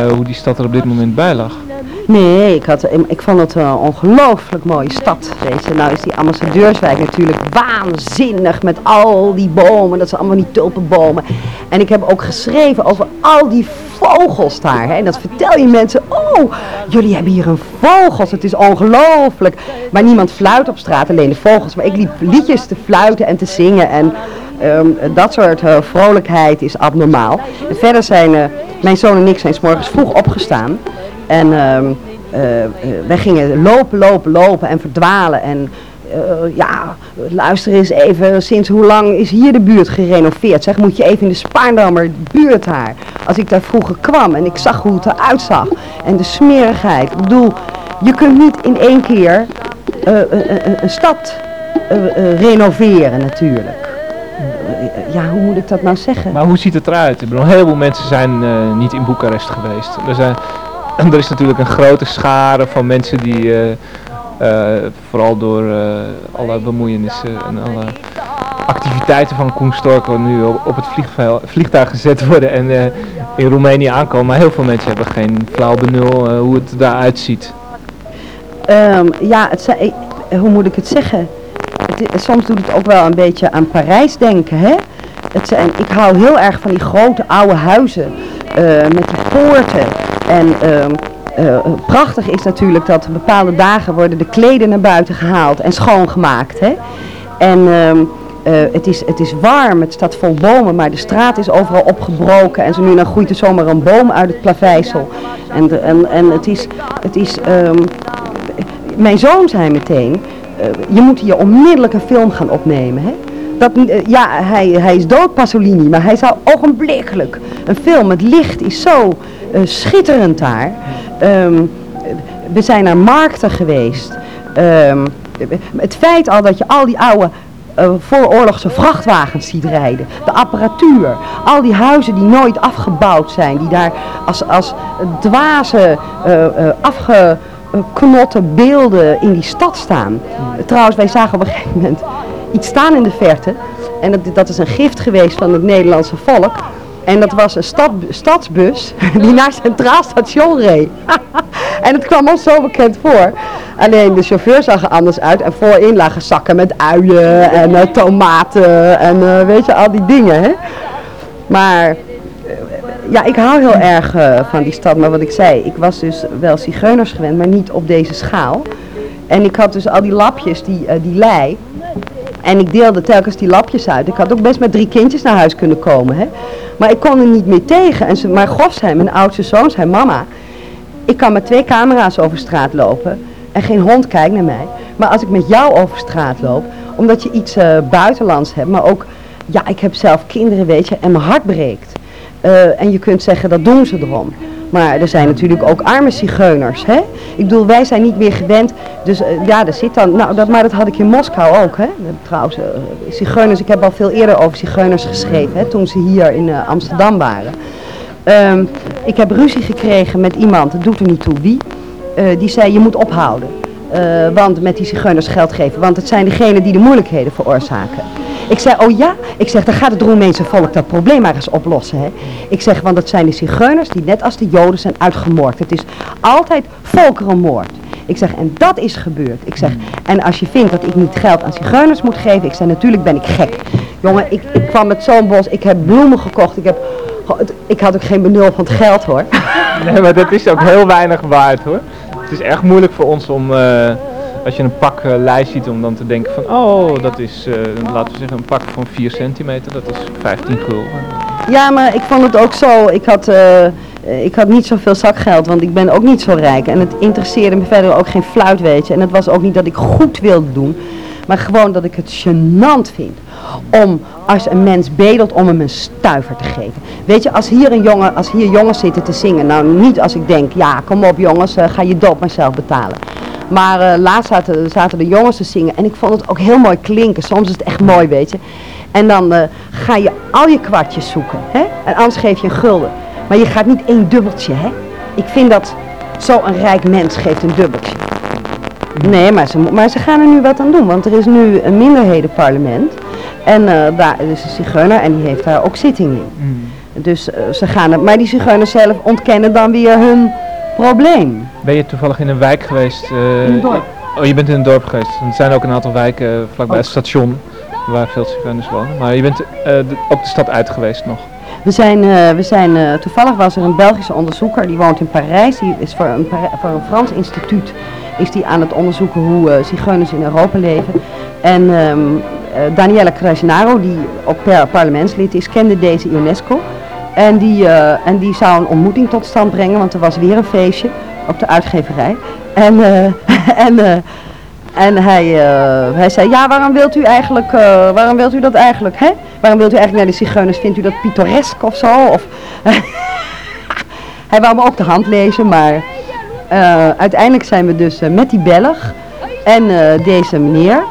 L: eh, hoe die stad er op dit moment bij lag?
K: Nee, ik, had, ik vond het een ongelooflijk mooie stad. Je. Nou is die ambassadeurswijk natuurlijk waanzinnig met al die bomen. Dat zijn allemaal die tulpenbomen. En ik heb ook geschreven over al die vogels daar. Hè. En dat vertel je mensen. Oh, jullie hebben hier een vogels. Het is ongelooflijk. Maar niemand fluit op straat, alleen de vogels. Maar ik liep liedjes te fluiten en te zingen. En ehm, dat soort eh, vrolijkheid is abnormaal. En verder zijn eh, mijn zoon en ik zijn 's morgens vroeg opgestaan. En ehm, eh, eh, wij gingen lopen, lopen, lopen en verdwalen. En eh, ja, luister eens even, sinds hoe lang is hier de buurt gerenoveerd? Zeg, moet je even in de Spaardammer buurt daar. Als ik daar vroeger kwam en ik zag hoe het eruit zag. En de smerigheid. Ik bedoel, je kunt niet in één keer een- stad renoveren natuurlijk. Ja, hoe moet ik dat nou zeggen?
L: Maar hoe ziet het eruit? Ik bedoel, heel veel mensen zijn niet in Boekarest geweest. Er, zijn, er is natuurlijk een grote schare van mensen die, eh, eh, vooral door eh, alle bemoeienissen en alle activiteiten van Koen Storko nu op, het vliegtuig gezet worden en in Roemenië aankomen. Maar heel veel mensen hebben geen flauw benul hoe het daaruit ziet.
K: Ehm, ja, het hoe moet ik het zeggen? Het, soms doet het ook wel een beetje aan Parijs denken, hè? Het zijn, ik hou heel erg van die grote oude huizen met die poorten. En ehm, eh, prachtig is natuurlijk dat bepaalde dagen worden de kleden naar buiten gehaald en schoongemaakt, hè? En ehm, eh, het, is, het is warm, het staat vol bomen, maar de straat is overal opgebroken. En zo nu dan groeit er zomaar een boom uit het plaveisel. En, en, en het is, het is ehm, mijn zoon zei meteen, eh, je moet hier onmiddellijk een film gaan opnemen. Hè? Dat, eh, ja, hij, hij is dood Pasolini, maar hij zou ogenblikkelijk een film, het licht is zo eh, schitterend daar. Ehm, we zijn naar markten geweest. Ehm, het feit al dat je al die oude eh, vooroorlogse vrachtwagens ziet rijden. De apparatuur. Al die huizen die nooit afgebouwd zijn. Die daar als, als dwaze, eh, afgeknotte beelden in die stad staan. Trouwens, wij zagen op een gegeven moment iets staan in de verte. En dat, dat is een gift geweest van het Nederlandse volk. En dat was een stad, stadsbus die naar Centraal Station reed. en het kwam ons zo bekend voor. Alleen de chauffeur zag er anders uit. En voorin lagen zakken met uien en eh, tomaten en eh, weet je, al die dingen. Hè? Maar eh, ja, ik hou heel erg van die stad. Maar wat ik zei, ik was dus wel zigeuners gewend, maar niet op deze schaal. En ik had dus al die lapjes, die, die lei. En ik deelde telkens die lapjes uit. Ik had ook best met drie kindjes naar huis kunnen komen. Hè? Maar ik kon er niet meer tegen. En ze, maar mijn oudste zoon zei, mama, ik kan met twee camera's over straat lopen. En geen hond kijkt naar mij. Maar als ik met jou over straat loop, Omdat je iets eh, buitenlands hebt, maar ook, ja, ik heb zelf kinderen, weet je, en mijn hart breekt. Eh, en je kunt zeggen, dat doen ze erom. Maar er zijn natuurlijk ook arme zigeuners, hè. Ik bedoel, wij zijn niet meer gewend, dus eh, ja, er zit dan, nou, dat, maar dat had ik in Moskou ook, hè. Trouwens, eh, zigeuners, ik heb al veel eerder over zigeuners geschreven, hè, toen ze hier in eh, Amsterdam waren. Ehm, ik heb ruzie gekregen met iemand, het doet er niet toe wie, eh, die zei je moet ophouden. Eh, want met die zigeuners geld geven, want het zijn degenen die de moeilijkheden veroorzaken. Ik zei, oh ja, ik zeg, dan gaat het Roemeense volk dat probleem maar eens oplossen. Hè? Ik zeg, want het zijn de zigeuners die net als de joden zijn uitgemoord. Het is altijd volkerenmoord. Ik zeg, en dat is gebeurd. Ik zeg, en als je vindt dat ik niet geld aan zigeuners moet geven, ik zeg, natuurlijk ben ik gek. Jongen, ik, ik kwam met zo'n bos, ik heb bloemen gekocht, ik heb, ik had ook geen benul van het geld hoor.
L: Nee, maar dat is ook heel weinig waard hoor. Het is erg moeilijk voor ons om, eh, als je een pak eh, lijst ziet, om dan te denken van, oh, dat is, eh, laten we zeggen, een pak van 4 centimeter, dat is 15 gulden.
K: Ja, maar ik vond het ook zo. Ik had, ik had niet zoveel zakgeld, want ik ben ook niet zo rijk. En het interesseerde me verder ook geen fluit, weet je. En het was ook niet dat ik goed wilde doen, maar gewoon dat ik het gênant vind. Om, als een mens bedelt, om hem een stuiver te geven. Weet je, als hier, een jongen, als hier jongens zitten te zingen, nou niet als ik denk, ja kom op jongens, eh, ga je doop maar zelf betalen. Maar eh, laatst zaten, zaten de jongens te zingen en ik vond het ook heel mooi klinken. Soms is het echt mooi, weet je. En dan eh, ga je al je kwartjes zoeken, hè? En anders geef je een gulden. Maar je gaat niet één dubbeltje, hè? Ik vind dat zo'n rijk mens geeft een dubbeltje. Nee, maar ze, maar ze gaan er nu wat aan doen, want er is nu een minderhedenparlement. En eh, daar is een zigeuner en die heeft daar ook zitting in. Dus eh, ze gaan het, maar die zigeuners zelf ontkennen dan weer hun probleem.
L: Ben je toevallig in een wijk geweest? eh,
K: In een dorp.
L: Oh, je bent in een dorp geweest. Er zijn ook een aantal wijken vlakbij het station waar veel zigeuners wonen. Maar je bent eh, de- ook de stad uit geweest nog.
K: We zijn, eh, we zijn eh, toevallig was er een Belgische onderzoeker, die woont in Parijs, die is voor een, voor een Frans instituut is die aan het onderzoeken hoe eh zigeuners in Europa leven. En ehm eh, Daniela Krasnaro, die ook per parlementslid is, kende deze UNESCO. En die, eh, en die zou een ontmoeting tot stand brengen, want er was weer een feestje op de uitgeverij. En, en, en hij, hij zei, ja, waarom wilt u eigenlijk, waarom wilt u dat eigenlijk, hè? Waarom wilt u eigenlijk naar de zigeuners? Vindt u dat pittoresk of zo? Of, hij wou me ook de hand lezen, maar eh, uiteindelijk zijn we dus eh, met die Belg en eh, deze meneer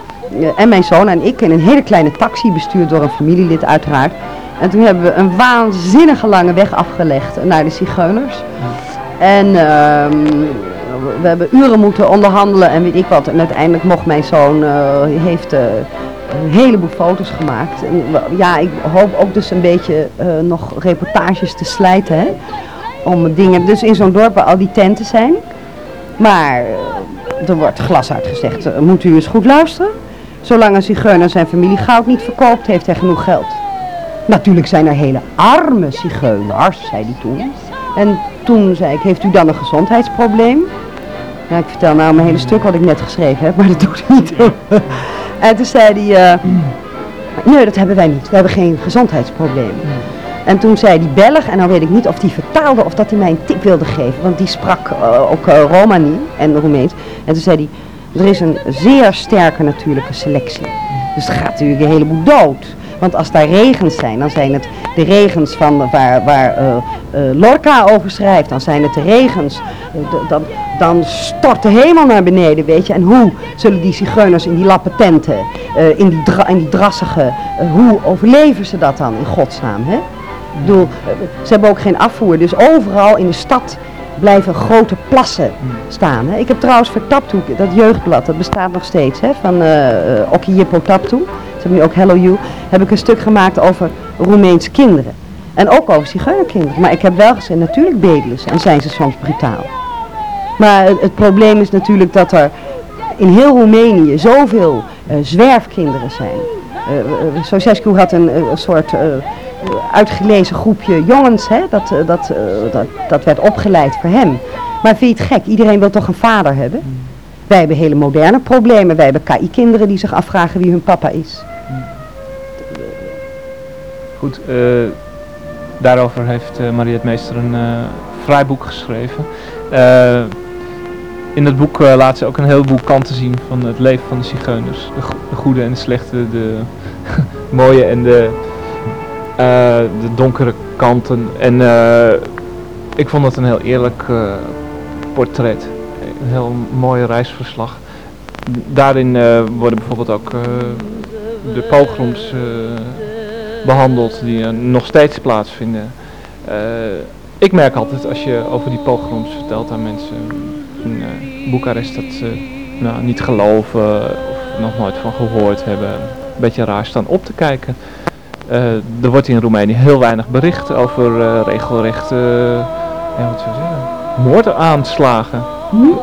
K: en mijn zoon en ik in een hele kleine taxi, bestuurd door een familielid uiteraard. En toen hebben we een waanzinnige lange weg afgelegd naar de zigeuners. En ehm, we hebben uren moeten onderhandelen en weet ik wat. En uiteindelijk mocht mijn zoon, heeft een heleboel foto's gemaakt. En, ja, ik hoop ook dus een beetje nog reportages te slijten. Hè? Om dingen, dus in zo'n dorp waar al die tenten zijn. Maar eh, er wordt glas uitgezegd. Eh, moet u eens goed luisteren? Zolang een zigeuner zijn familie goud niet verkoopt, heeft hij genoeg geld. Natuurlijk zijn er hele arme zigeuners, zei hij toen. En toen zei ik, heeft u dan een gezondheidsprobleem? Ja, ik vertel nou mijn hele stuk wat ik net geschreven heb, maar dat doet er niet en toen zei hij, eh, nee dat hebben wij niet, we hebben geen gezondheidsprobleem. En toen zei die Belg, en dan weet ik niet of die vertaalde of dat hij mij een tip wilde geven, want die sprak eh, ook eh, Romani en Roemeens. En toen zei hij, er is een zeer sterke natuurlijke selectie. Dus er gaat natuurlijk een heleboel dood. Want als daar regens zijn, dan zijn het de regens van waar, waar eh, Lorca over schrijft. Dan zijn het de regens. dan, dan stort de hemel naar beneden, weet je. En hoe zullen die zigeuners in die lappen tenten, in, die in die drassige, hoe overleven ze dat dan in godsnaam, hè? Ik bedoel, eh, ze hebben ook geen afvoer, dus overal in de stad blijven grote plassen staan. Hè. Ik heb trouwens voor Taptoe, dat jeugdblad, dat bestaat nog steeds, hè, van uh, Okijippo Taptoe, ze hebben nu ook Hello You, heb ik een stuk gemaakt over Roemeense kinderen. En ook over zigeunerkinderen. Maar ik heb wel gezegd, natuurlijk bedelen ze en zijn ze soms brutaal. Maar het, het probleem is natuurlijk dat er in heel Roemenië zoveel uh, zwerfkinderen zijn. Uh, Ceausescu had een, soort uh, uitgelezen groepje jongens, hè? Dat, uh, dat, uh, dat, dat werd opgeleid voor hem. Maar vind je het gek? Iedereen wil toch een vader hebben? Wij hebben hele moderne problemen. Wij hebben KI-kinderen die zich afvragen wie hun papa is.
L: Goed, daarover heeft uh, Mariette Meester een uh, fraai boek geschreven.
I: in het boek laat ze ook een heleboel kanten zien van het leven van de zigeuners. De, go de goede en de slechte, de mooie en de, de donkere kanten. En uh, ik vond het een heel eerlijk portret. Een heel mooi reisverslag. Daarin worden bijvoorbeeld ook de pogroms behandeld die nog steeds plaatsvinden. ik merk altijd als je over die pogroms vertelt aan mensen in uh, Boekarest dat ze nou, niet geloven of nog nooit van gehoord hebben. Een beetje raar staan op te kijken. Uh, er wordt in Roemenië heel weinig bericht over uh, regelrechte ja, wat zou zeggen, moordaanslagen.
K: Nu?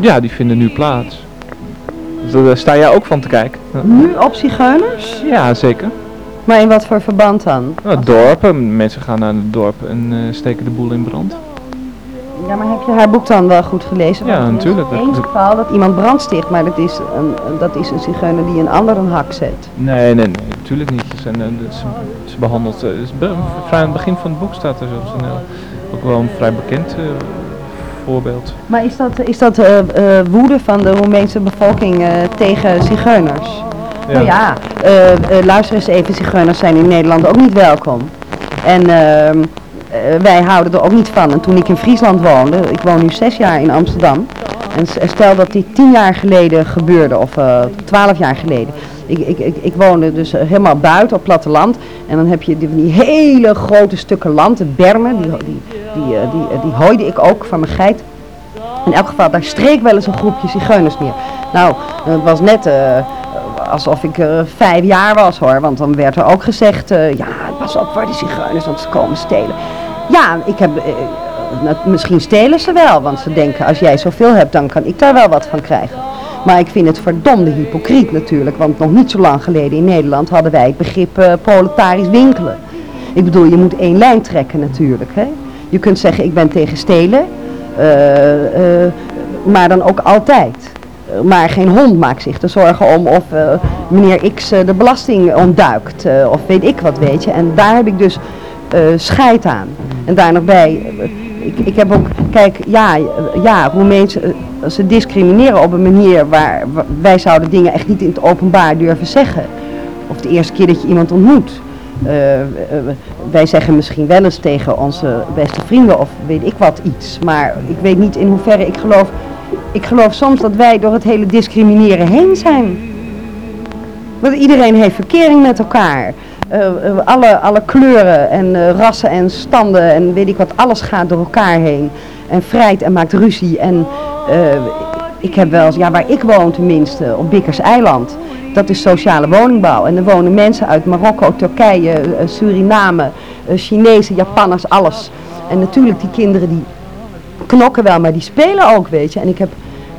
I: Ja, die vinden nu plaats. Daar sta jij ook van te kijken.
K: Nu op zigeuners?
I: Ja, zeker.
K: Maar in wat voor verband dan?
I: Nou, dorpen. Mensen gaan naar het dorp en uh, steken de boel in brand.
K: Ja, maar heb je haar boek dan wel goed gelezen?
I: Ja, natuurlijk.
K: Er is één geval dat iemand brand sticht, maar dat is een, dat is een zigeuner die een ander een hak zet.
I: Nee, nee, nee, natuurlijk niet. Ze, ze, ze behandelt, uh, vrij aan het begin van het boek staat er zelfs een, ook wel een vrij bekend uh, voorbeeld.
K: Maar is dat, is dat uh, woede van de Roemeense bevolking tegen zigeuners? Ja. Nou ja, luister eens even, zigeuners zijn in Nederland ook niet welkom. En ehm, wij houden er ook niet van. En toen ik in Friesland woonde, ik woon nu zes jaar in Amsterdam. En stel dat die tien jaar geleden gebeurde, of uh, twaalf jaar geleden. Ik, ik, ik, ik, woonde dus helemaal buiten op platteland. En dan heb je die, hele grote stukken land, de bermen, die, die, die, die, die hooide ik ook van mijn geit. In elk geval, daar streek wel eens een groepje zigeuners neer. Nou, het was net uh, alsof ik uh, vijf jaar was hoor. Want dan werd er ook gezegd, uh, ja, pas op waar die zigeuners, want ze komen stelen. Ja, ik heb, uh, misschien stelen ze wel, want ze denken als jij zoveel hebt, dan kan ik daar wel wat van krijgen. Maar ik vind het verdomde hypocriet natuurlijk, want nog niet zo lang geleden in Nederland hadden wij het begrip proletarisch winkelen. Ik bedoel, je moet één lijn trekken natuurlijk. Hè? Je kunt zeggen, ik ben tegen stelen, maar dan ook altijd. Maar geen hond maakt zich er zorgen om of uh, meneer X uh, de belasting ontduikt of weet ik wat weet je. En daar heb ik dus scheid aan. En daar nog bij, ik, ik heb ook, kijk ja, ja Roemeense, ze discrimineren op een manier waar, waar, wij zouden dingen echt niet in het openbaar durven zeggen. Of de eerste keer dat je iemand ontmoet. wij zeggen misschien wel eens tegen onze beste vrienden of weet ik wat iets. Maar ik weet niet in hoeverre ik geloof ik geloof soms dat wij door het hele discrimineren heen zijn. Want iedereen heeft verkering met elkaar. Uh, uh, alle, alle kleuren en uh, rassen en standen en weet ik wat, alles gaat door elkaar heen. En vrijt en maakt ruzie. En ik heb wel ja waar ik woon tenminste, op Bikkers Eiland. Dat is sociale woningbouw. En er wonen mensen uit Marokko, Turkije, Suriname, Chinezen, Japanners, alles. En natuurlijk die kinderen die knokken wel, maar die spelen ook, weet je. En ik heb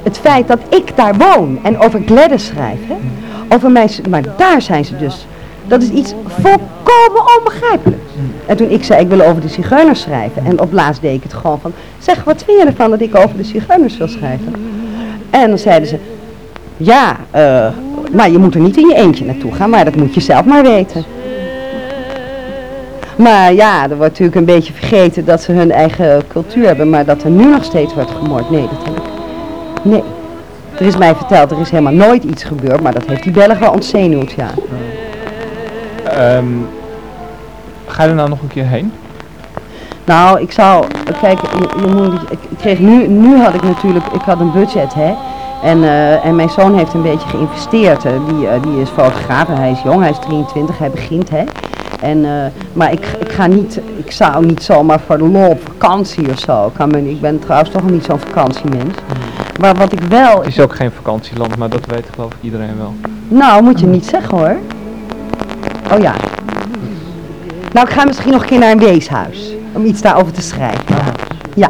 K: het feit dat ik daar woon en over Gladys schrijf, hè, over mij, maar daar zijn ze dus. Dat is iets volkomen onbegrijpelijks. En toen ik zei, ik wil over de zigeuners schrijven. En op laatst deed ik het gewoon van, zeg, wat vind je ervan dat ik over de zigeuners wil schrijven? En dan zeiden ze, ja, uh, maar je moet er niet in je eentje naartoe gaan, maar dat moet je zelf maar weten. Maar ja, er wordt natuurlijk een beetje vergeten dat ze hun eigen cultuur hebben, maar dat er nu nog steeds wordt gemoord. Nee, dat heb ik. Nee. Er is mij verteld, er is helemaal nooit iets gebeurd, maar dat heeft die Belgen wel ontzenuwd, ja.
I: Um, ga je er nou nog een keer heen?
K: Nou, ik zou, kijk, je, je moet, ik, kreeg nu, nu had ik natuurlijk, ik had een budget, hè. En, uh, en mijn zoon heeft een beetje geïnvesteerd. Uh, die, uh, die is fotograaf hij is jong, hij is 23, hij begint hè. En, uh, maar ik, ik ga niet, ik zou niet zomaar voor de lol op vakantie of zo. Ik, kan me, ik ben trouwens toch niet zo'n vakantiemens. Maar wat ik wel...
I: Het is ook geen vakantieland, maar dat weet geloof ik iedereen wel.
K: Nou, moet je niet zeggen hoor. Oh ja. Nou, ik ga misschien nog een keer naar een weeshuis. Om iets daarover te schrijven. Ja.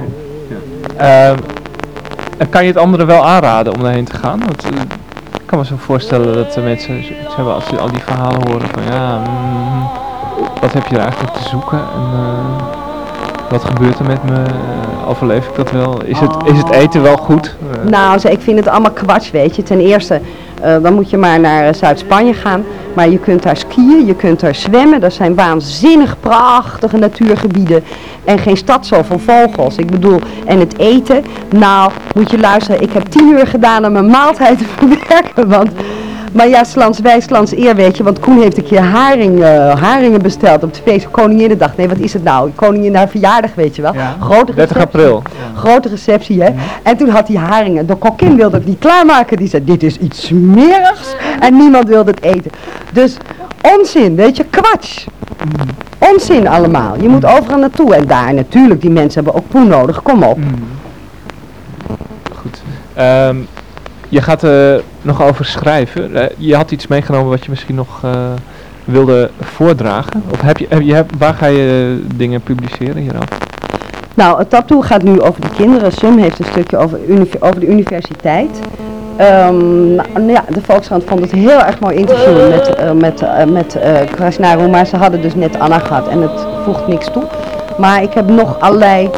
I: ja. Uh, kan je het anderen wel aanraden om daarheen te gaan? Want, uh, ik kan me zo voorstellen dat de mensen hebben als ze al die verhalen horen van ja, mm, wat heb je er eigenlijk te zoeken en uh, wat gebeurt er met me, overleef ik dat wel, is, het, is het eten wel goed?
K: Uh. Nou, ik vind het allemaal kwats, weet je. Ten eerste, dan moet je maar naar Zuid-Spanje gaan, maar je kunt daar skiën, je kunt daar zwemmen, dat zijn waanzinnig prachtige natuurgebieden. En geen stad zo van vogels. Ik bedoel, en het eten. Nou, moet je luisteren. Ik heb tien uur gedaan om mijn maaltijd te verwerken. Want, maar ja, Slans wijs, Slans eer, weet je. Want Koen heeft een keer haring, eh, haringen besteld op de feest van Koninginnedag. Nee, wat is het nou? Koningin haar verjaardag, weet je wel. Grote
L: 30
K: receptie.
L: april.
K: Grote receptie, hè. En toen had hij haringen. De kokkin wilde het niet klaarmaken. Die zei, dit is iets smerigs. En niemand wilde het eten. Dus onzin, weet je, kwats. Onzin allemaal. Je moet overal naartoe. En daar natuurlijk, die mensen hebben ook poen nodig. Kom op.
L: Goed. Ehm, je gaat er nog over schrijven. Eh, je had iets meegenomen wat je misschien nog eh, wilde voordragen. Of heb je, heb waar ga je dingen publiceren hierover?
K: Nou, het tattoo gaat nu over de kinderen. Sum heeft een stukje over, over de universiteit. Ehm, nou, ja, de Volkskrant vond het heel erg mooi interview met, eh met, eh, met eh, Krasnaro, maar ze hadden dus net Anna gehad en het voegt niks toe. Maar ik heb nog allerlei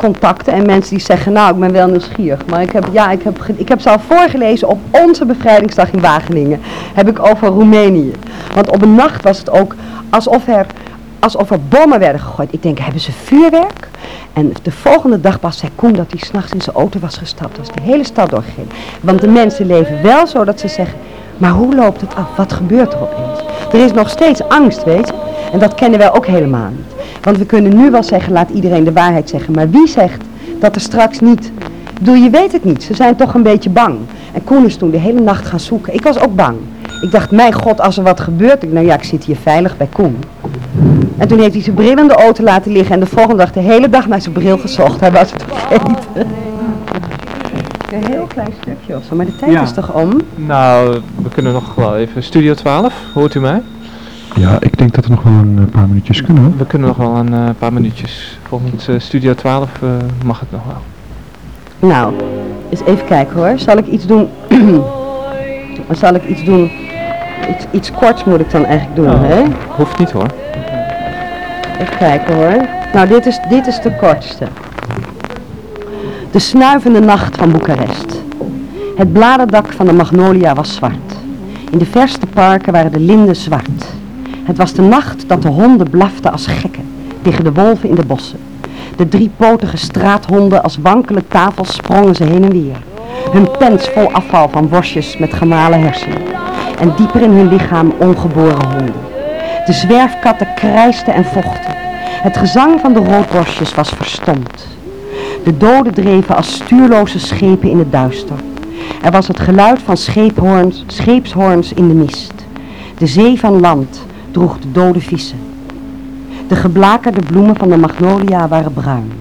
K: contacten en mensen die zeggen, nou, ik ben wel nieuwsgierig. Maar ik heb, ja, ik heb, ik heb ze al voorgelezen op onze bevrijdingsdag in Wageningen. Heb ik over Roemenië. Want op een nacht was het ook alsof er, alsof er bommen werden gegooid. Ik denk, hebben ze vuurwerk? En de volgende dag pas zei Koen dat hij s'nachts in zijn auto was gestapt. Was de hele stad doorgegaan. Want de mensen leven wel zo dat ze zeggen, maar hoe loopt het af? Wat gebeurt er opeens? Er is nog steeds angst, weet je. En dat kennen wij ook helemaal niet. Want we kunnen nu wel zeggen, laat iedereen de waarheid zeggen. Maar wie zegt dat er straks niet... Ik bedoel, je weet het niet. Ze zijn toch een beetje bang. En Koen is toen de hele nacht gaan zoeken. Ik was ook bang. Ik dacht, mijn god, als er wat gebeurt. Ik, nou ja, ik zit hier veilig bij Koen. En toen heeft hij zijn bril in de auto laten liggen. En de volgende dag de hele dag naar zijn bril gezocht. Hij was het vergeten. Een heel klein stukje of zo. Maar de tijd
L: Ja.
K: is toch om?
L: Nou, we kunnen nog wel even. Studio 12, hoort u mij?
C: Ja, ik denk dat er nog wel een eh, paar minuutjes kunnen. hoor.
L: We kunnen nog wel een eh, paar minuutjes. Volgens eh, Studio 12 eh, mag het nog wel.
K: Nou, eens even kijken hoor. Zal ik iets doen? Zal ik iets doen? Iets, iets korts moet ik dan eigenlijk doen,
L: Oh.
K: hè?
L: Hoeft niet hoor.
K: Even kijken hoor. Nou, dit is, dit is de kortste. De snuivende nacht van Boekarest. Het bladerdak van de magnolia was zwart. In de verste parken waren de linden zwart. Het was de nacht dat de honden blaften als gekken tegen de wolven in de bossen. De driepotige straathonden als wankele tafels sprongen ze heen en weer. Hun pens vol afval van worstjes met gemalen hersenen. En dieper in hun lichaam ongeboren honden. De zwerfkatten krijsten en vochten. Het gezang van de roodborstjes was verstomd. De doden dreven als stuurloze schepen in het duister. Er was het geluid van scheephoorns, scheepshoorns in de mist. De zee van land droeg de dode vissen. De geblakerde bloemen van de magnolia waren bruin.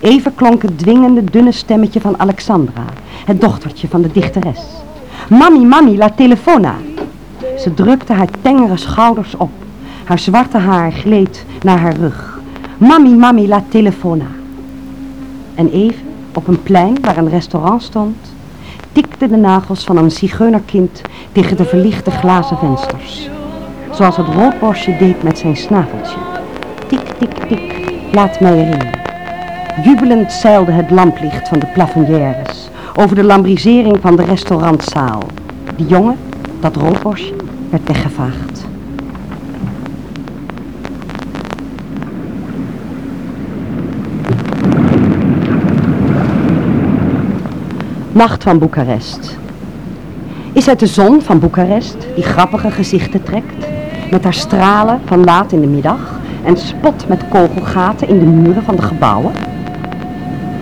K: Even klonk het dwingende dunne stemmetje van Alexandra, het dochtertje van de dichteres. Mami, mami, la telefona. Ze drukte haar tengere schouders op. Haar zwarte haar gleed naar haar rug. Mami, mami, la telefona. En even, op een plein waar een restaurant stond, tikten de nagels van een zigeunerkind tegen de verlichte glazen vensters. Zoals het roodborstje deed met zijn snaveltje. Tik, tik, tik, laat mij erin. Jubelend zeilde het lamplicht van de plafonnières over de lambrisering van de restaurantzaal. Die jongen, dat roodborstje, werd weggevaagd. Nacht van Boekarest. Is het de zon van Boekarest die grappige gezichten trekt, met haar stralen van laat in de middag en spot met kogelgaten in de muren van de gebouwen?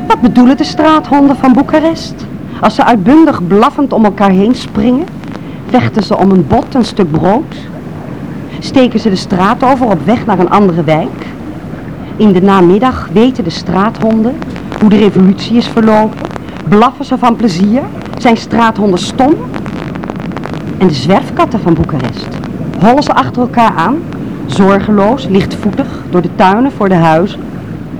K: Wat bedoelen de straathonden van Boekarest? Als ze uitbundig blaffend om elkaar heen springen, vechten ze om een bot, een stuk brood? Steken ze de straat over op weg naar een andere wijk? In de namiddag weten de straathonden hoe de revolutie is verlopen. Blaffen ze van plezier? Zijn straathonden stom? En de zwerfkatten van Boekarest? Hollen ze achter elkaar aan? Zorgeloos, lichtvoetig, door de tuinen voor de huizen?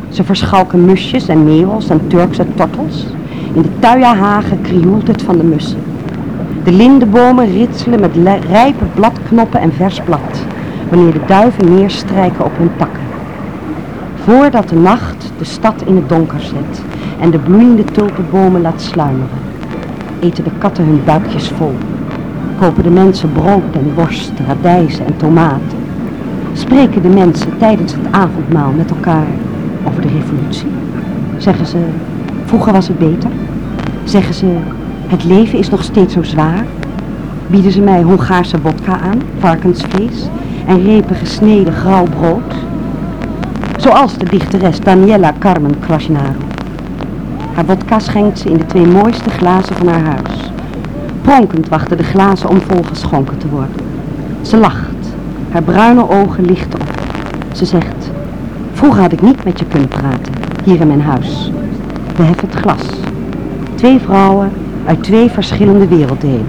K: Ze verschalken musjes en merels en Turkse tortels. In de tuiahagen krioelt het van de mussen. De lindenbomen ritselen met rijpe bladknoppen en vers blad, wanneer de duiven neerstrijken op hun takken. Voordat de nacht de stad in het donker zet en de bloeiende tulpenbomen laat sluimeren, eten de katten hun buikjes vol. Kopen de mensen brood en worst, radijzen en tomaten. Spreken de mensen tijdens het avondmaal met elkaar over de revolutie? Zeggen ze, vroeger was het beter? Zeggen ze, het leven is nog steeds zo zwaar? Bieden ze mij Hongaarse wodka aan, varkensvlees en repen gesneden grauw brood? Zoals de dichteres Daniela Carmen Krasnaru. Haar wodka schenkt ze in de twee mooiste glazen van haar huis. Pronkend wachten de glazen om volgeschonken te worden. Ze lacht, haar bruine ogen lichten op. Ze zegt, vroeger had ik niet met je kunnen praten, hier in mijn huis. We heffen het glas. Twee vrouwen uit twee verschillende werelddelen.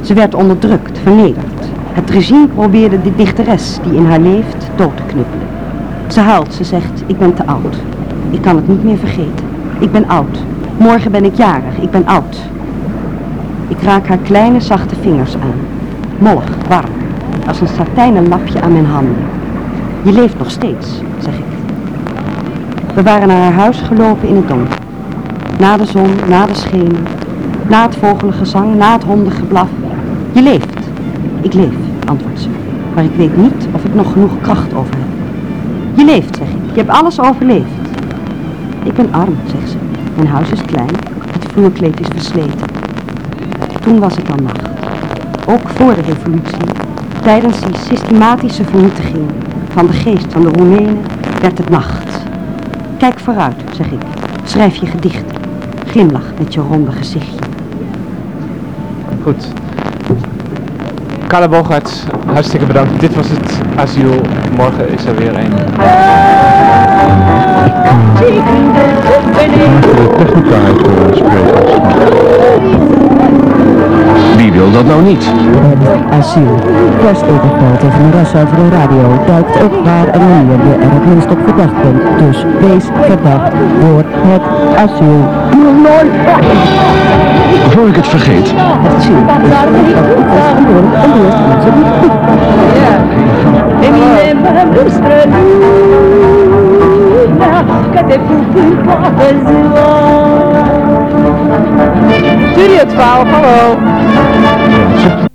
K: Ze werd onderdrukt, vernederd. Het regime probeerde de dichteres die in haar leeft dood te knuppelen. Ze huilt, ze zegt, ik ben te oud. Ik kan het niet meer vergeten. Ik ben oud. Morgen ben ik jarig, ik ben oud. Ik raak haar kleine zachte vingers aan. Mollig, warm, als een satijnen lapje aan mijn handen. Je leeft nog steeds, zeg ik. We waren naar haar huis gelopen in het donker. Na de zon, na de schemer, na het vogelengezang, na het hondengeblaf. Je leeft. Ik leef, antwoordt ze. Maar ik weet niet of ik nog genoeg kracht over heb. Je leeft, zeg ik. Je hebt alles overleefd. Ik ben arm, zegt ze. Mijn huis is klein. Het vloerkleed is versleten. Toen was het al nacht. Ook voor de revolutie, tijdens die systematische vernietiging van de geest van de Roemenen, werd het nacht. Kijk vooruit, zeg ik. Schrijf je gedichten. Glimlach met je ronde gezichtje.
L: Goed. Carla Bogarts, hartstikke bedankt. Dit was het asiel. Morgen is er weer een.
C: De technica heeft sprekers.
B: Wie wil dat nou niet?
M: Asiel. Kerstevenveld tegen de rest over de radio duikt op waar en wanneer je er het minst op verdacht bent. Dus wees verdacht door het asiel.
B: Voor ik het vergeet.
M: Asiel
J: Studio 12, hallo.